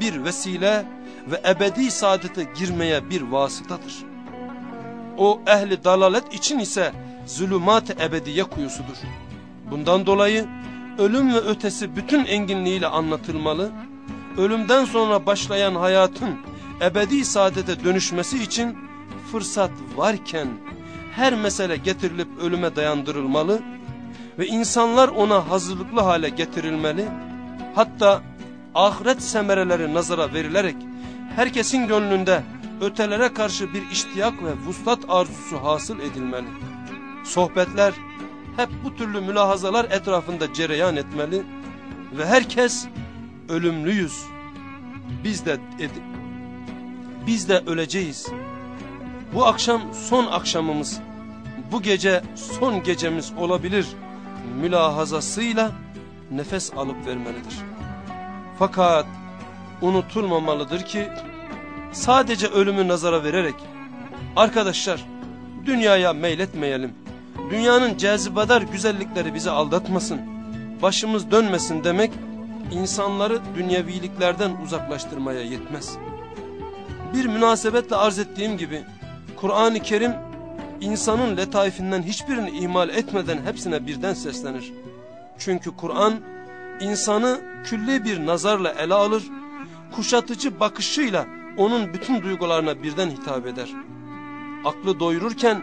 bir vesile ve ebedi saadete girmeye bir vasıtadır. O ehli dalalet için ise zulümat ebediye kuyusudur. Bundan dolayı ölüm ve ötesi bütün enginliğiyle anlatılmalı, ölümden sonra başlayan hayatın ebedi saadete dönüşmesi için fırsat varken her mesele getirilip ölüme dayandırılmalı ve insanlar ona hazırlıklı hale getirilmeli, hatta ahiret semereleri nazara verilerek herkesin gönlünde ötelere karşı bir iştiyak ve vuslat arzusu hasıl edilmeli. Sohbetler hep bu türlü mülahazalar etrafında cereyan etmeli ve herkes ölümlüyüz. Biz de biz de öleceğiz. Bu akşam son akşamımız, bu gece son gecemiz olabilir mülahazasıyla nefes alıp vermelidir. Fakat unutulmamalıdır ki sadece ölümü nazara vererek arkadaşlar dünyaya meyletmeyelim. Dünyanın cazibadar güzellikleri bizi aldatmasın. Başımız dönmesin demek insanları dünyeviliklerden uzaklaştırmaya yetmez. Bir münasebetle arz ettiğim gibi Kur'an-ı Kerim insanın letaifinden hiçbirini ihmal etmeden hepsine birden seslenir. Çünkü Kur'an insanı külli bir nazarla ele alır, kuşatıcı bakışıyla onun bütün duygularına birden hitap eder. Aklı doyururken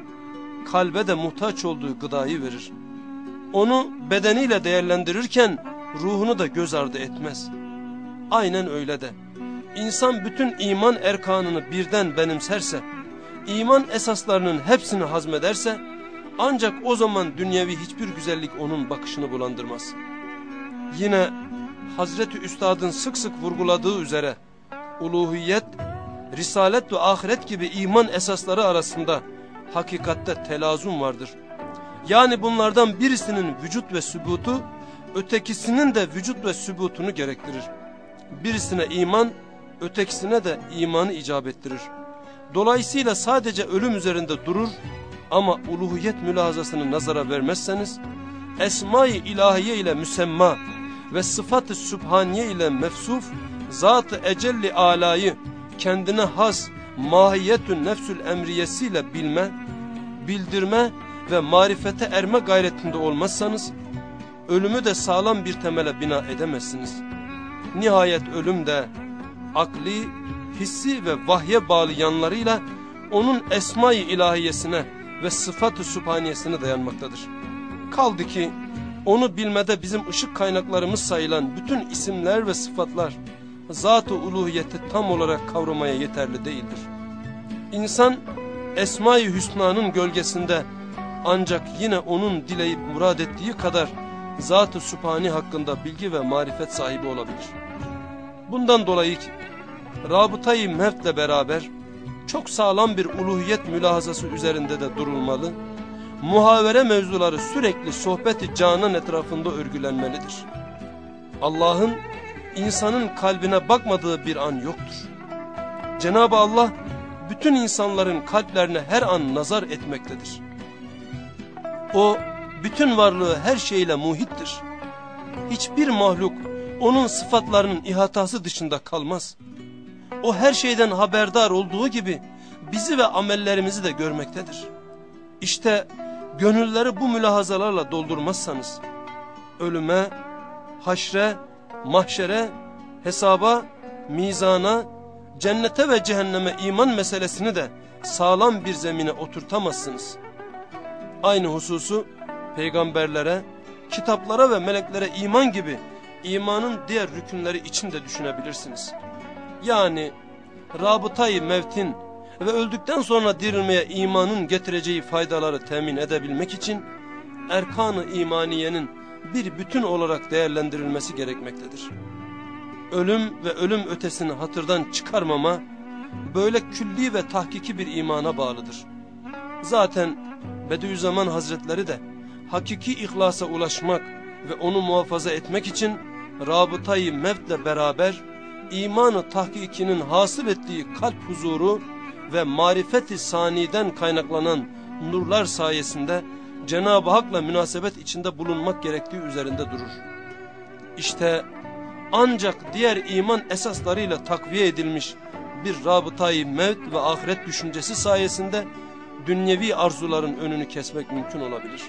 kalbe de muhtaç olduğu gıdayı verir. Onu bedeniyle değerlendirirken ruhunu da göz ardı etmez. Aynen öyle de. İnsan bütün iman erkanını birden benimserse, iman esaslarının hepsini hazmederse, ancak o zaman dünyevi hiçbir güzellik onun bakışını bulandırmaz. Yine Hazreti Üstad'ın sık sık vurguladığı üzere, uluhiyet, risalet ve ahiret gibi iman esasları arasında hakikatte telazum vardır. Yani bunlardan birisinin vücut ve sübutu, ötekisinin de vücut ve sübutunu gerektirir. Birisine iman, ötekisine de imanı icap ettirir. Dolayısıyla sadece ölüm üzerinde durur ama uluhiyet mülazasını nazara vermezseniz, esma-i ilahiye ile müsemma ve sıfat-ı sübhaniye ile mefsuf, zat-ı ecelli alayı kendine has mahiyetün nefsül emriyesiyle bilme, bildirme ve marifete erme gayretinde olmazsanız, ölümü de sağlam bir temele bina edemezsiniz. Nihayet ölüm de akli, hissi ve vahye bağlı yanlarıyla onun esma-i ilahiyesine ve sıfat-ı sübhaniyesine dayanmaktadır. Kaldı ki onu bilmede bizim ışık kaynaklarımız sayılan bütün isimler ve sıfatlar zat-ı uluhiyeti tam olarak kavramaya yeterli değildir. İnsan Esma-i Hüsna'nın gölgesinde ancak yine onun dileyip murad ettiği kadar Zat-ı Sübhani hakkında bilgi ve marifet sahibi olabilir. Bundan dolayı ki rabıtayı mevtle beraber çok sağlam bir uluhiyet mülahazası üzerinde de durulmalı, muhavere mevzuları sürekli sohbeti canan etrafında örgülenmelidir. Allah'ın insanın kalbine bakmadığı bir an yoktur. Cenab-ı Allah bütün insanların kalplerine her an nazar etmektedir. O bütün varlığı her şeyle muhittir. Hiçbir mahluk onun sıfatlarının ihatası dışında kalmaz. O her şeyden haberdar olduğu gibi bizi ve amellerimizi de görmektedir. İşte gönülleri bu mülahazalarla doldurmazsanız, ölüme, haşre, mahşere, hesaba, mizana, cennete ve cehenneme iman meselesini de sağlam bir zemine oturtamazsınız. Aynı hususu peygamberlere, kitaplara ve meleklere iman gibi imanın diğer rükünleri için de düşünebilirsiniz. Yani rabıtayı mevtin ve öldükten sonra dirilmeye imanın getireceği faydaları temin edebilmek için erkan-ı imaniyenin bir bütün olarak değerlendirilmesi gerekmektedir. Ölüm ve ölüm ötesini hatırdan çıkarmama böyle külli ve tahkiki bir imana bağlıdır. Zaten Bediüzzaman Hazretleri de hakiki ihlasa ulaşmak ve onu muhafaza etmek için rabıtayı mevtle beraber imanı tahkikinin hasıl ettiği kalp huzuru ve marifeti saniden kaynaklanan nurlar sayesinde Cenab-ı Hak'la münasebet içinde bulunmak gerektiği üzerinde durur. İşte ancak diğer iman esaslarıyla takviye edilmiş bir rabıtayı mevt ve ahiret düşüncesi sayesinde dünyevi arzuların önünü kesmek mümkün olabilir.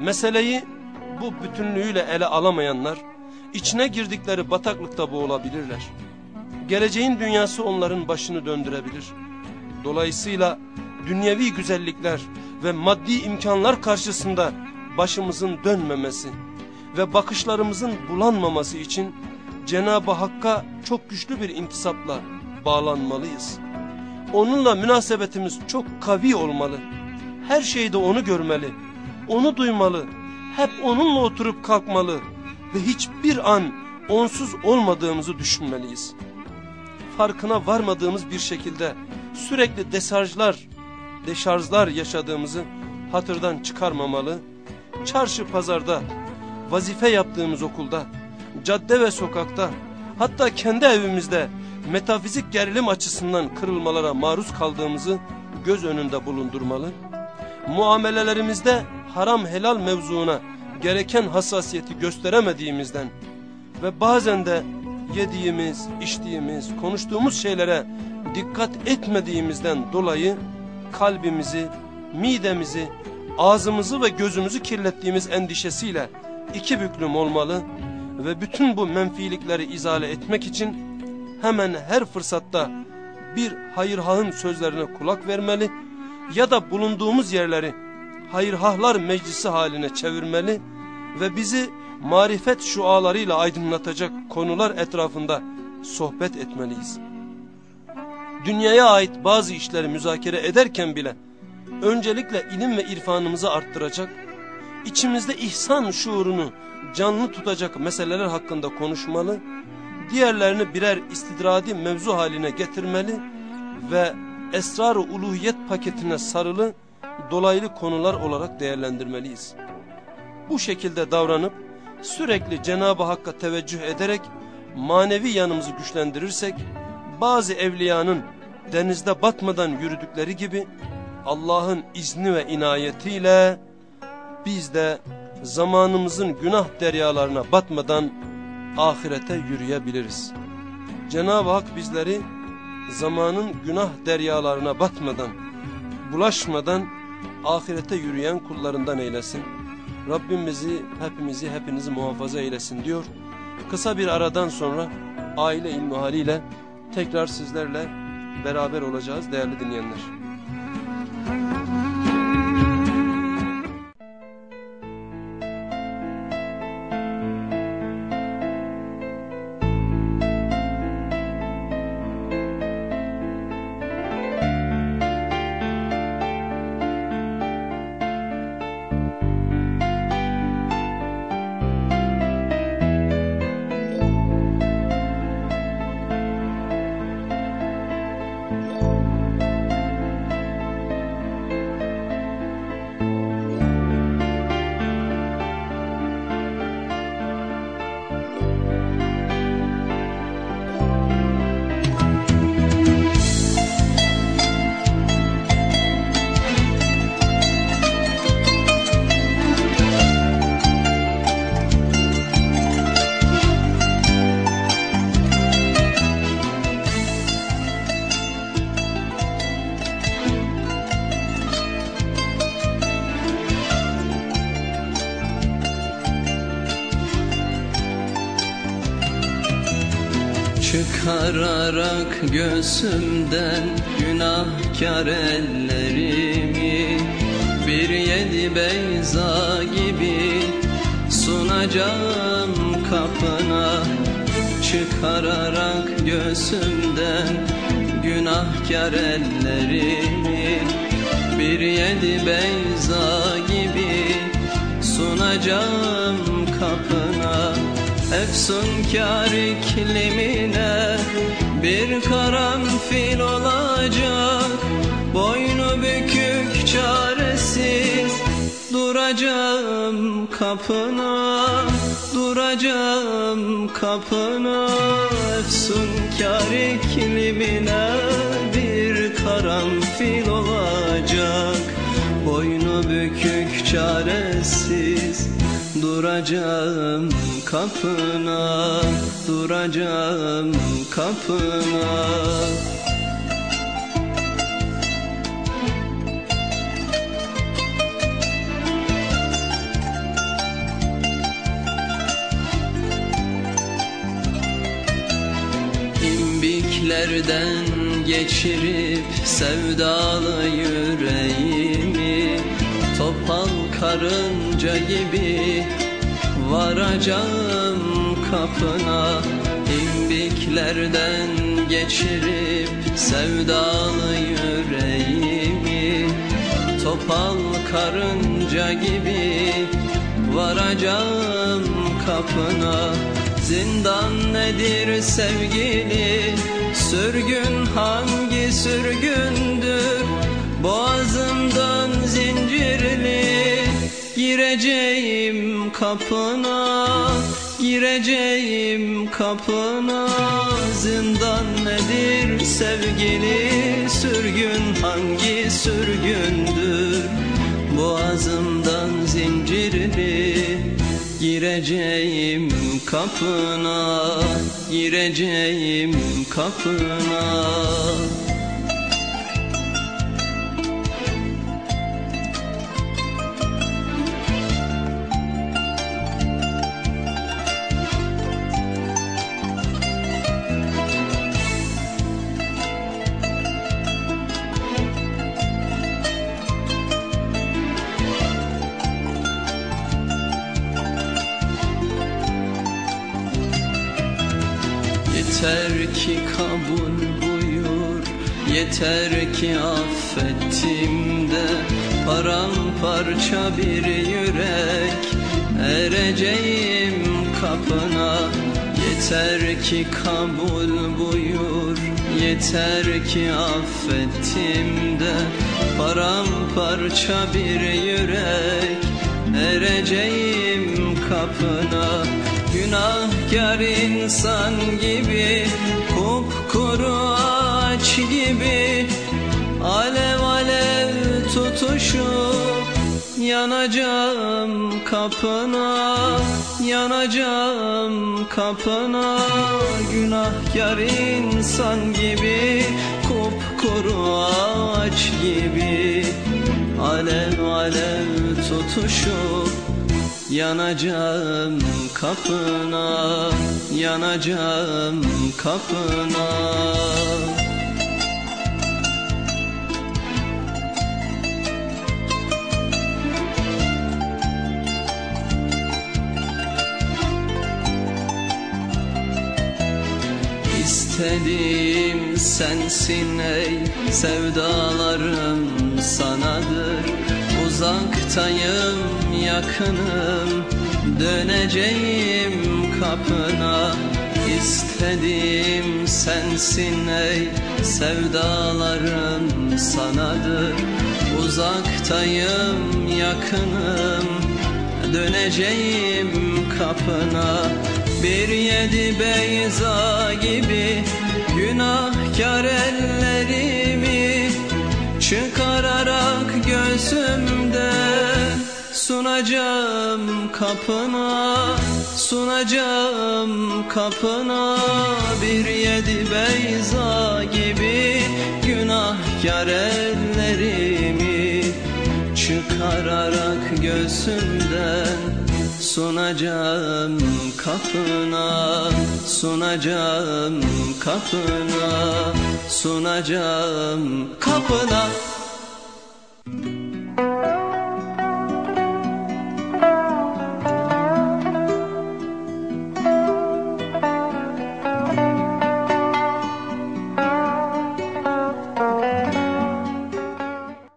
Meseleyi bu bütünlüğüyle ele alamayanlar, içine girdikleri bataklıkta boğulabilirler. Geleceğin dünyası onların başını döndürebilir. Dolayısıyla dünyevi güzellikler ve maddi imkanlar karşısında başımızın dönmemesi ve bakışlarımızın bulanmaması için Cenab-ı Hakk'a çok güçlü bir intisapla bağlanmalıyız. Onunla münasebetimiz çok kavi olmalı. Her şeyde onu görmeli, onu duymalı, hep onunla oturup kalkmalı ve hiçbir an onsuz olmadığımızı düşünmeliyiz. Farkına varmadığımız bir şekilde sürekli desarjlar, deşarjlar yaşadığımızı hatırdan çıkarmamalı, çarşı pazarda, vazife yaptığımız okulda, cadde ve sokakta, hatta kendi evimizde metafizik gerilim açısından kırılmalara maruz kaldığımızı göz önünde bulundurmalı, muamelelerimizde haram helal mevzuuna gereken hassasiyeti gösteremediğimizden ve bazen de yediğimiz, içtiğimiz, konuştuğumuz şeylere dikkat etmediğimizden dolayı kalbimizi, midemizi, ağzımızı ve gözümüzü kirlettiğimiz endişesiyle iki büklüm olmalı ve bütün bu menfilikleri izale etmek için hemen her fırsatta bir hayırhahın sözlerine kulak vermeli ya da bulunduğumuz yerleri hayırhahlar meclisi haline çevirmeli ve bizi marifet şualarıyla aydınlatacak konular etrafında sohbet etmeliyiz. Dünyaya ait bazı işleri müzakere ederken bile öncelikle ilim ve irfanımızı arttıracak, içimizde ihsan şuurunu canlı tutacak meseleler hakkında konuşmalı, diğerlerini birer istidradi mevzu haline getirmeli ve esrar-ı uluhiyet paketine sarılı dolaylı konular olarak değerlendirmeliyiz. Bu şekilde davranıp sürekli Cenab-ı Hakk'a teveccüh ederek manevi yanımızı güçlendirirsek bazı evliyanın denizde batmadan yürüdükleri gibi Allah'ın izni ve inayetiyle biz de zamanımızın günah deryalarına batmadan ahirete yürüyebiliriz. Cenab-ı Hak bizleri zamanın günah deryalarına batmadan, bulaşmadan ahirete yürüyen kullarından eylesin. Rabbim bizi, hepimizi, hepinizi muhafaza eylesin diyor. Kısa bir aradan sonra aile ilmi haliyle tekrar sizlerle beraber olacağız değerli dinleyenler. Göğsümden günahkar ellerimi Bir yedi beyza gibi sunacağım kapına. Çıkararak göğsümden günahkar ellerimi Bir yedi beyza gibi sunacağım kapına Efsunkar iklimine bir karanfil olacak. Boynu bükük çaresiz duracağım kapına. Duracağım kapına. Efsunkar iklimine bir karanfil olacak. Boynu bükük çaresiz Duracağım kapına Duracağım kapına. İmbiklerden geçirip sevdalı yüreğimi Topal karınca gibi varacağım kapına. İmbiklerden geçirip sevdalı yüreğimi Topal karınca gibi varacağım kapına. Zindan nedir sevgili? Sürgün hangi sürgündür? Boğazımdan zincirli Gireceğim kapına Gireceğim kapına. Zindan nedir sevgili Sürgün? Hangi sürgündür? Boğazımdan zincirli. Gireceğim kapına Gireceğim kapına ki kabul buyur. Yeter ki affettim de Paramparça bir yürek. Ereceğim kapına. Yeter ki kabul buyur. Yeter ki affettim de Paramparça bir yürek. Ereceğim kapına Günahkar insan gibi Kupkuru ağaç gibi Alev alev tutuşup Yanacağım kapına Yanacağım kapına. Günahkar insan gibi Kupkuru ağaç gibi Alev alev tutuşup Yanacağım kapına, yanacağım kapına. İstediğim sensin ey sevdalarım sanadır Uzaktayım yakınım döneceğim kapına. İstediğim sensin ey sevdalarım sanadır. Uzaktayım yakınım döneceğim kapına. Bir yedi beyza gibi günahkar ellerimi Çıkararak göğsümden sunacağım kapına Sunacağım kapına bir yedi beyza gibi Günahkar ellerimi. Çıkararak göğsümden Sunacağım kapına sunacağım kapına sunacağım kapına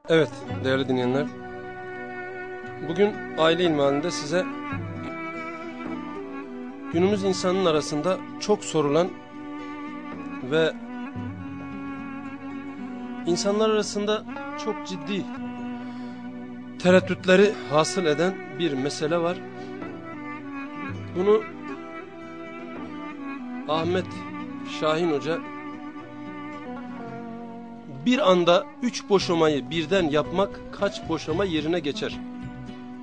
Evet değerli dinleyenler. Bugün aile ilmihalinde size günümüz insanın arasında çok sorulan ve insanlar arasında çok ciddi tereddütleri hasıl eden bir mesele var. Bunu Ahmet Şahin Hoca bir anda üç boşamayı birden yapmak kaç boşama yerine geçer?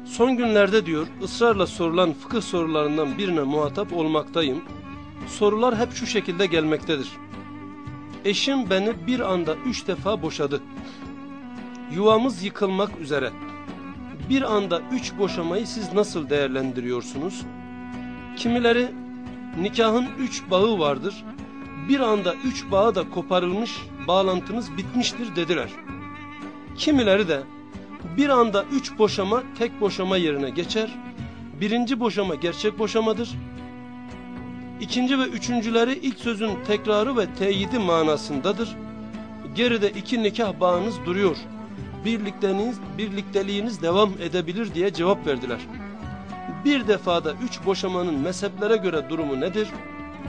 Son günlerde diyor ısrarla sorulan fıkıh sorularından birine muhatap olmaktayım. Sorular hep şu şekilde gelmektedir. Eşim beni bir anda üç defa boşadı. Yuvamız yıkılmak üzere. Bir anda üç boşamayı siz nasıl değerlendiriyorsunuz? Kimileri nikahın üç bağı vardır. Bir anda üç bağı da koparılmış, bağlantınız bitmiştir dediler. Kimileri de bir anda üç boşama tek boşama yerine geçer. Birinci boşama gerçek boşamadır. İkinci ve üçüncüleri ilk sözün tekrarı ve teyidi manasındadır. Geride iki nikah bağınız duruyor. Birlikteliğiniz, birlikteliğiniz devam edebilir diye cevap verdiler. Bir defada üç boşamanın mezheplere göre durumu nedir?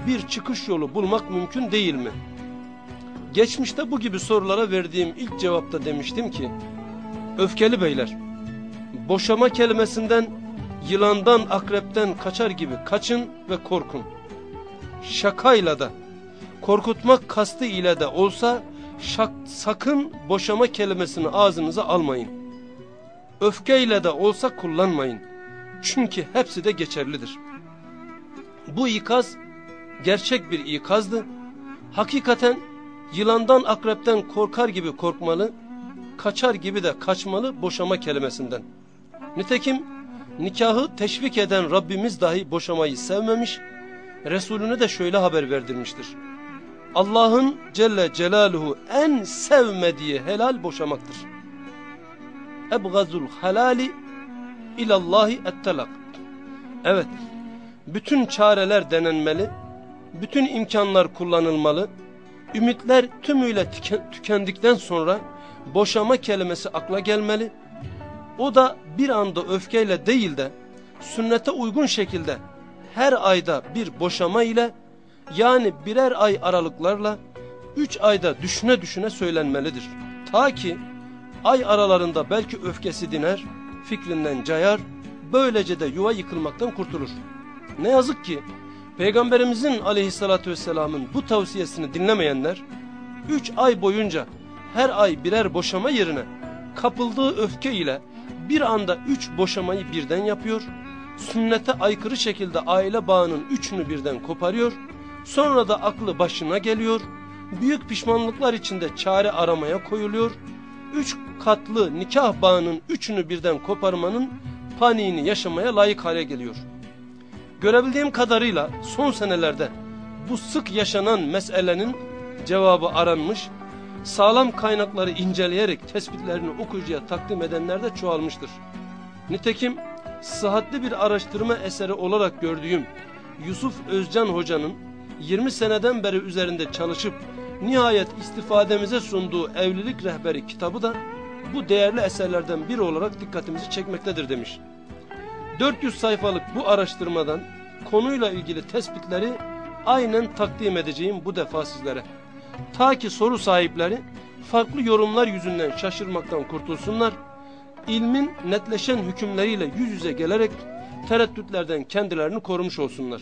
Bir çıkış yolu bulmak mümkün değil mi? Geçmişte bu gibi sorulara verdiğim ilk cevapta demiştim ki, Öfkeli beyler, boşama kelimesinden, yılandan, akrepten kaçar gibi kaçın ve korkun. Şakayla da, korkutmak kastı ile de olsa, şak, sakın boşama kelimesini ağzınıza almayın. Öfkeyle de olsa kullanmayın. Çünkü hepsi de geçerlidir. Bu ikaz, gerçek bir ikazdı. Hakikaten yılandan, akrepten korkar gibi korkmalı, kaçar gibi de kaçmalı boşama kelimesinden. Nitekim nikahı teşvik eden Rabbimiz dahi boşamayı sevmemiş, Resulüne de şöyle haber verdirmiştir. Allah'ın Celle Celaluhu en sevmediği helal boşamaktır. Ebgazul halali ilallahi ettelak. Evet, bütün çareler denenmeli, bütün imkanlar kullanılmalı, ümitler tümüyle tükendikten sonra boşama kelimesi akla gelmeli. O da bir anda öfkeyle değil de sünnete uygun şekilde her ayda bir boşama ile yani birer ay aralıklarla üç ayda düşüne düşüne söylenmelidir. Ta ki ay aralarında belki öfkesi diner, fikrinden cayar, böylece de yuva yıkılmaktan kurtulur. Ne yazık ki Peygamberimizin aleyhissalatü vesselamın bu tavsiyesini dinlemeyenler üç ay boyunca her ay birer boşama yerine kapıldığı öfke ile bir anda üç boşamayı birden yapıyor, sünnete aykırı şekilde aile bağının üçünü birden koparıyor, sonra da aklı başına geliyor, büyük pişmanlıklar içinde çare aramaya koyuluyor, üç katlı nikah bağının üçünü birden koparmanın paniğini yaşamaya layık hale geliyor. Görebildiğim kadarıyla son senelerde bu sık yaşanan meselenin cevabı aranmış sağlam kaynakları inceleyerek tespitlerini okuyucuya takdim edenler de çoğalmıştır. Nitekim sıhhatli bir araştırma eseri olarak gördüğüm Yusuf Özcan Hoca'nın 20 seneden beri üzerinde çalışıp nihayet istifademize sunduğu evlilik rehberi kitabı da bu değerli eserlerden biri olarak dikkatimizi çekmektedir demiş. 400 sayfalık bu araştırmadan konuyla ilgili tespitleri aynen takdim edeceğim bu defa sizlere. Ta ki soru sahipleri farklı yorumlar yüzünden şaşırmaktan kurtulsunlar, ilmin netleşen hükümleriyle yüz yüze gelerek tereddütlerden kendilerini korumuş olsunlar.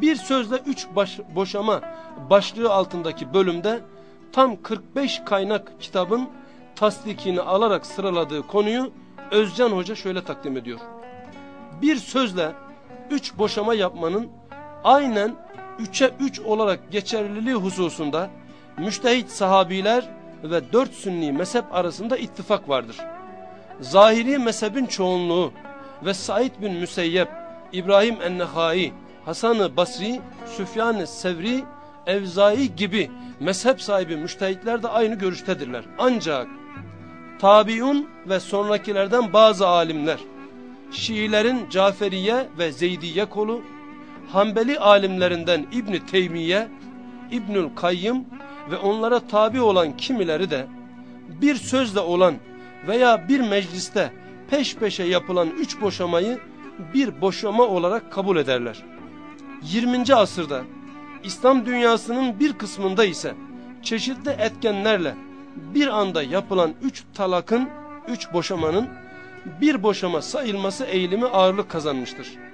Bir sözle üç baş, boşama başlığı altındaki bölümde tam 45 kaynak kitabın tasdikini alarak sıraladığı konuyu Özcan Hoca şöyle takdim ediyor. Bir sözle üç boşama yapmanın aynen üçe üç olarak geçerliliği hususunda müştehit sahabiler ve dört sünni mezhep arasında ittifak vardır. Zahiri mezhebin çoğunluğu ve Said bin Müseyyep, İbrahim Ennehai, Hasan-ı Basri, Süfyan-ı Sevri, Evzai gibi mezhep sahibi müştehitler de aynı görüştedirler. Ancak tabiun ve sonrakilerden bazı alimler, Şiilerin Caferiye ve Zeydiye kolu, Hanbeli alimlerinden İbni Teymiye, İbnül Kayyım ve onlara tabi olan kimileri de bir sözle olan veya bir mecliste peş peşe yapılan üç boşamayı bir boşama olarak kabul ederler. 20. asırda İslam dünyasının bir kısmında ise çeşitli etkenlerle bir anda yapılan üç talakın, üç boşamanın bir boşama sayılması eğilimi ağırlık kazanmıştır.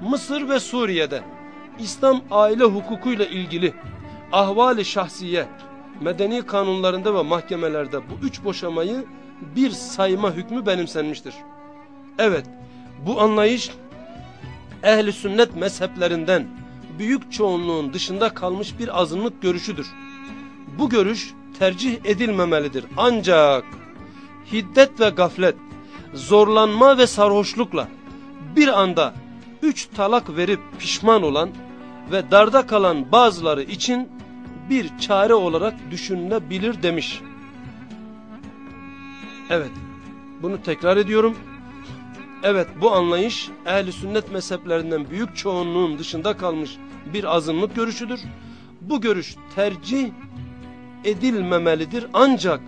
Mısır ve Suriye'de İslam aile hukukuyla ilgili ahvali şahsiye, medeni kanunlarında ve mahkemelerde bu üç boşamayı bir sayma hükmü benimsenmiştir. Evet, bu anlayış ehli sünnet mezheplerinden büyük çoğunluğun dışında kalmış bir azınlık görüşüdür. Bu görüş tercih edilmemelidir. Ancak hiddet ve gaflet, zorlanma ve sarhoşlukla bir anda üç talak verip pişman olan ve darda kalan bazıları için bir çare olarak düşünülebilir demiş. Evet, bunu tekrar ediyorum. Evet, bu anlayış ehli sünnet mezheplerinden büyük çoğunluğun dışında kalmış bir azınlık görüşüdür. Bu görüş tercih edilmemelidir ancak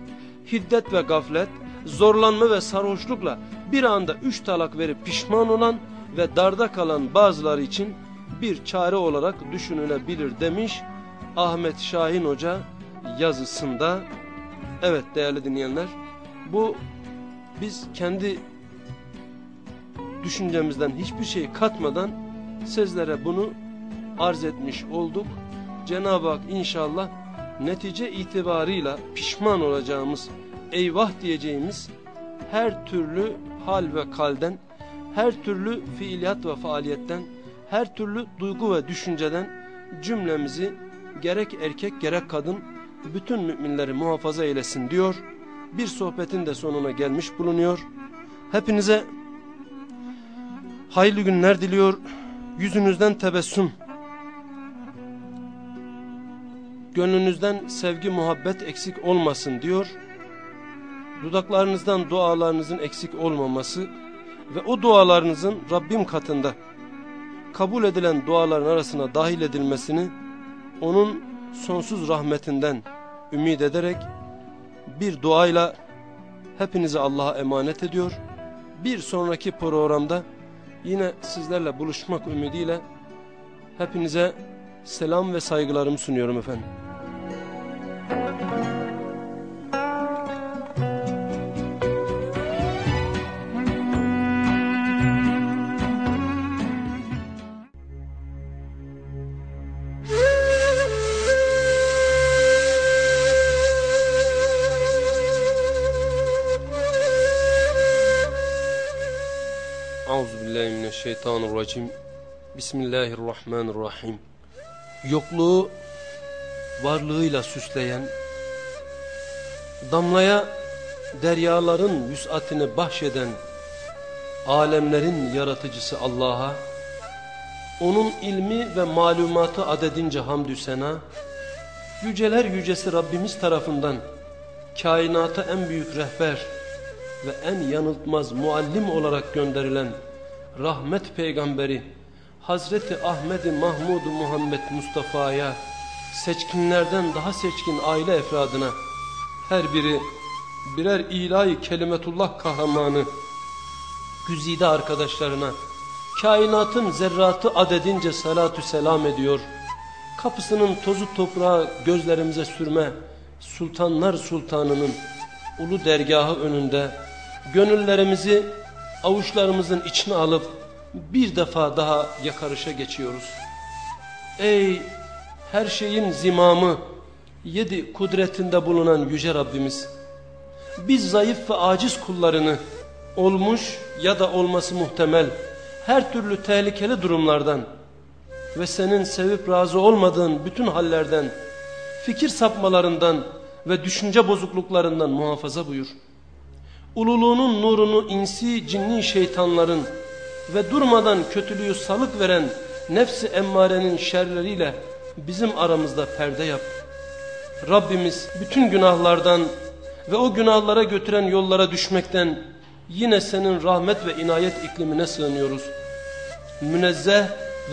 hiddet ve gaflet, zorlanma ve sarhoşlukla bir anda üç talak verip pişman olan ve darda kalan bazıları için bir çare olarak düşünülebilir demiş Ahmet Şahin Hoca yazısında. Evet değerli dinleyenler bu biz kendi düşüncemizden hiçbir şey katmadan sizlere bunu arz etmiş olduk. Cenab-ı Hak inşallah netice itibarıyla pişman olacağımız, eyvah diyeceğimiz her türlü hal ve kalden, her türlü fiiliyat ve faaliyetten, her türlü duygu ve düşünceden cümlemizi gerek erkek gerek kadın bütün müminleri muhafaza eylesin diyor. Bir sohbetin de sonuna gelmiş bulunuyor. Hepinize hayırlı günler diliyor. Yüzünüzden tebessüm, gönlünüzden sevgi muhabbet eksik olmasın diyor. Dudaklarınızdan dualarınızın eksik olmaması ve o dualarınızın Rabbim katında kabul edilen duaların arasına dahil edilmesini onun sonsuz rahmetinden ümit ederek bir duayla hepinizi Allah'a emanet ediyor. Bir sonraki programda yine sizlerle buluşmak ümidiyle hepinize selam ve saygılarımı sunuyorum efendim. Euzubillahimineşşeytanirracim. Bismillahirrahmanirrahim. Yokluğu varlığıyla süsleyen, damlaya deryaların vüsatini bahşeden, alemlerin yaratıcısı Allah'a, onun ilmi ve malumatı adedince hamdü sena, yüceler yücesi Rabbimiz tarafından kainata en büyük rehber ve en yanıltmaz muallim olarak gönderilen rahmet peygamberi Hazreti Ahmet-i Mahmud Muhammed Mustafa'ya seçkinlerden daha seçkin aile efradına her biri birer ilahi kelimetullah kahramanı güzide arkadaşlarına kainatın zerratı adedince salatü selam ediyor. Kapısının tozu toprağı gözlerimize sürme sultanlar sultanının ulu dergahı önünde gönüllerimizi avuçlarımızın içine alıp bir defa daha yakarışa geçiyoruz. Ey her şeyin zimamı, yedi kudretinde bulunan Yüce Rabbimiz, biz zayıf ve aciz kullarını olmuş ya da olması muhtemel her türlü tehlikeli durumlardan ve senin sevip razı olmadığın bütün hallerden, fikir sapmalarından ve düşünce bozukluklarından muhafaza buyur. Ululuğunun nurunu insi cinni şeytanların ve durmadan kötülüğü salık veren nefsi emmarenin şerleriyle bizim aramızda perde yap. Rabbimiz bütün günahlardan ve o günahlara götüren yollara düşmekten yine senin rahmet ve inayet iklimine sığınıyoruz. Münezzeh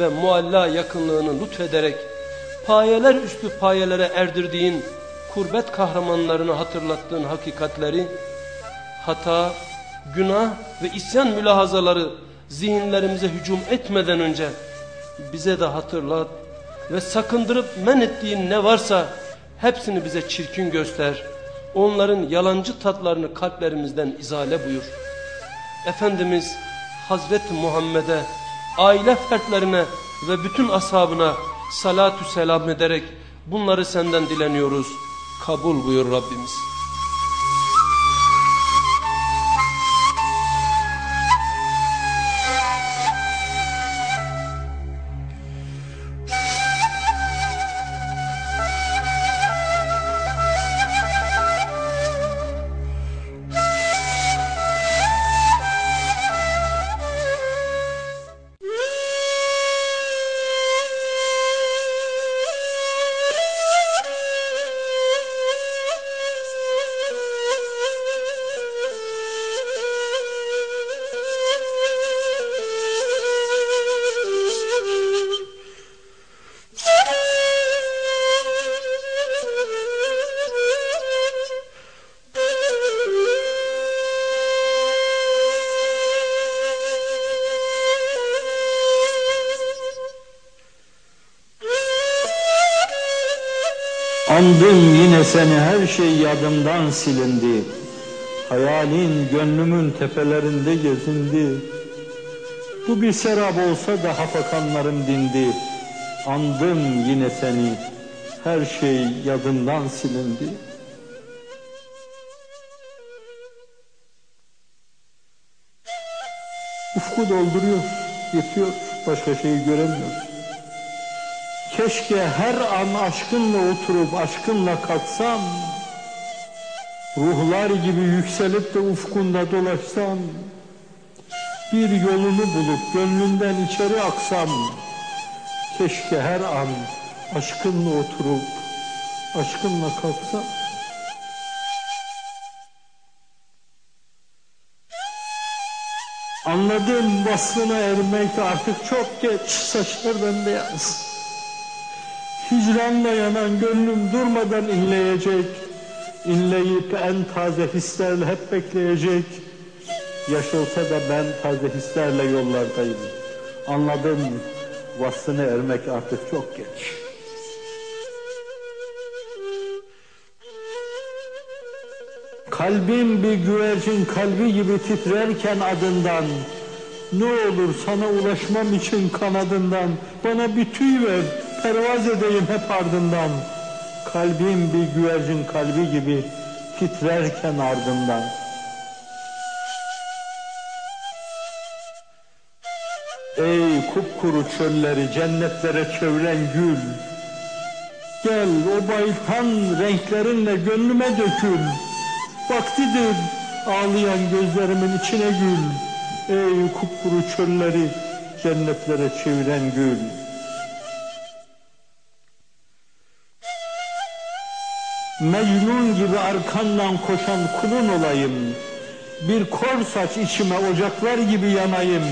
ve mualla yakınlığını lütfederek payeler üstü payelere erdirdiğin kurbet kahramanlarını hatırlattığın hakikatleri hata, günah ve isyan mülahazaları zihinlerimize hücum etmeden önce bize de hatırlat ve sakındırıp men ettiğin ne varsa hepsini bize çirkin göster. Onların yalancı tatlarını kalplerimizden izale buyur. Efendimiz Hazreti Muhammed'e, aile fertlerine ve bütün ashabına salatü selam ederek bunları senden dileniyoruz. Kabul buyur Rabbimiz. Yine seni her şey yadımdan silindi. Hayalin gönlümün tepelerinde gezindi. Bu bir serap olsa da hafakanlarım dindi. Andım yine seni her şey yadımdan silindi. Ufku dolduruyor, yetiyor, başka şeyi göremiyoruz. Keşke her an aşkınla oturup aşkınla kalksam. Ruhlar gibi yükselip de ufkunda dolaşsam. Bir yolunu bulup gönlünden içeri aksam. Keşke her an aşkınla oturup aşkınla kalksam. Anladım vasfına ermek artık çok geç saçlar bembeyaz. Hicranla yanan gönlüm durmadan inleyecek. İnleyip en taze hislerle hep bekleyecek. Yaş olsa da ben taze hislerle yollardayım. Anladım vasfına ermek artık çok geç. Kalbim bir güvercin kalbi gibi titrerken adından ne olur sana ulaşmam için kanadından bana bir tüy ver pervaz edeyim hep ardından. Kalbim bir güvercin kalbi gibi titrerken ardından. Ey kupkuru çölleri cennetlere çeviren gül. Gel o baytan renklerinle gönlüme dökül. Vaktidir ağlayan gözlerimin içine gül. Ey kupkuru çölleri cennetlere çeviren gül. Mecnun gibi arkandan koşan kulun olayım. Bir kor saç içime ocaklar gibi yanayım.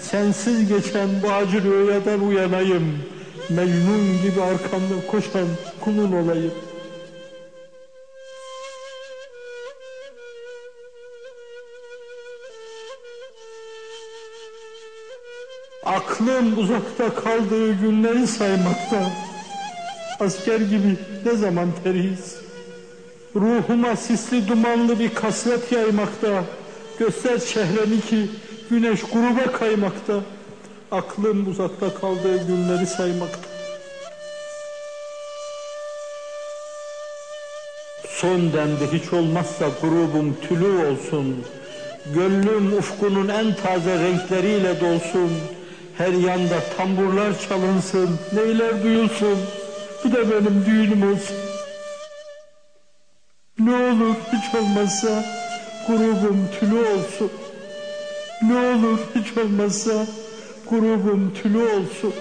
Sensiz geçen bu acı rüyadan uyanayım. Mecnun gibi arkamdan koşan kulun olayım. Aklım uzakta kaldığı günleri saymakta. Asker gibi ne zaman teriyiz? Ruhuma sisli dumanlı bir kasvet yaymakta. Göster çehreni ki güneş gruba kaymakta. Aklım uzakta kaldığı günleri saymakta. Son demde hiç olmazsa grubum tülü olsun. Gönlüm ufkunun en taze renkleriyle dolsun. Her yanda tamburlar çalınsın, neyler duyulsun. Bu da benim düğünüm olsun. Ne olur hiç olmazsa grubum tülü olsun. Ne olur hiç olmazsa grubum tülü olsun.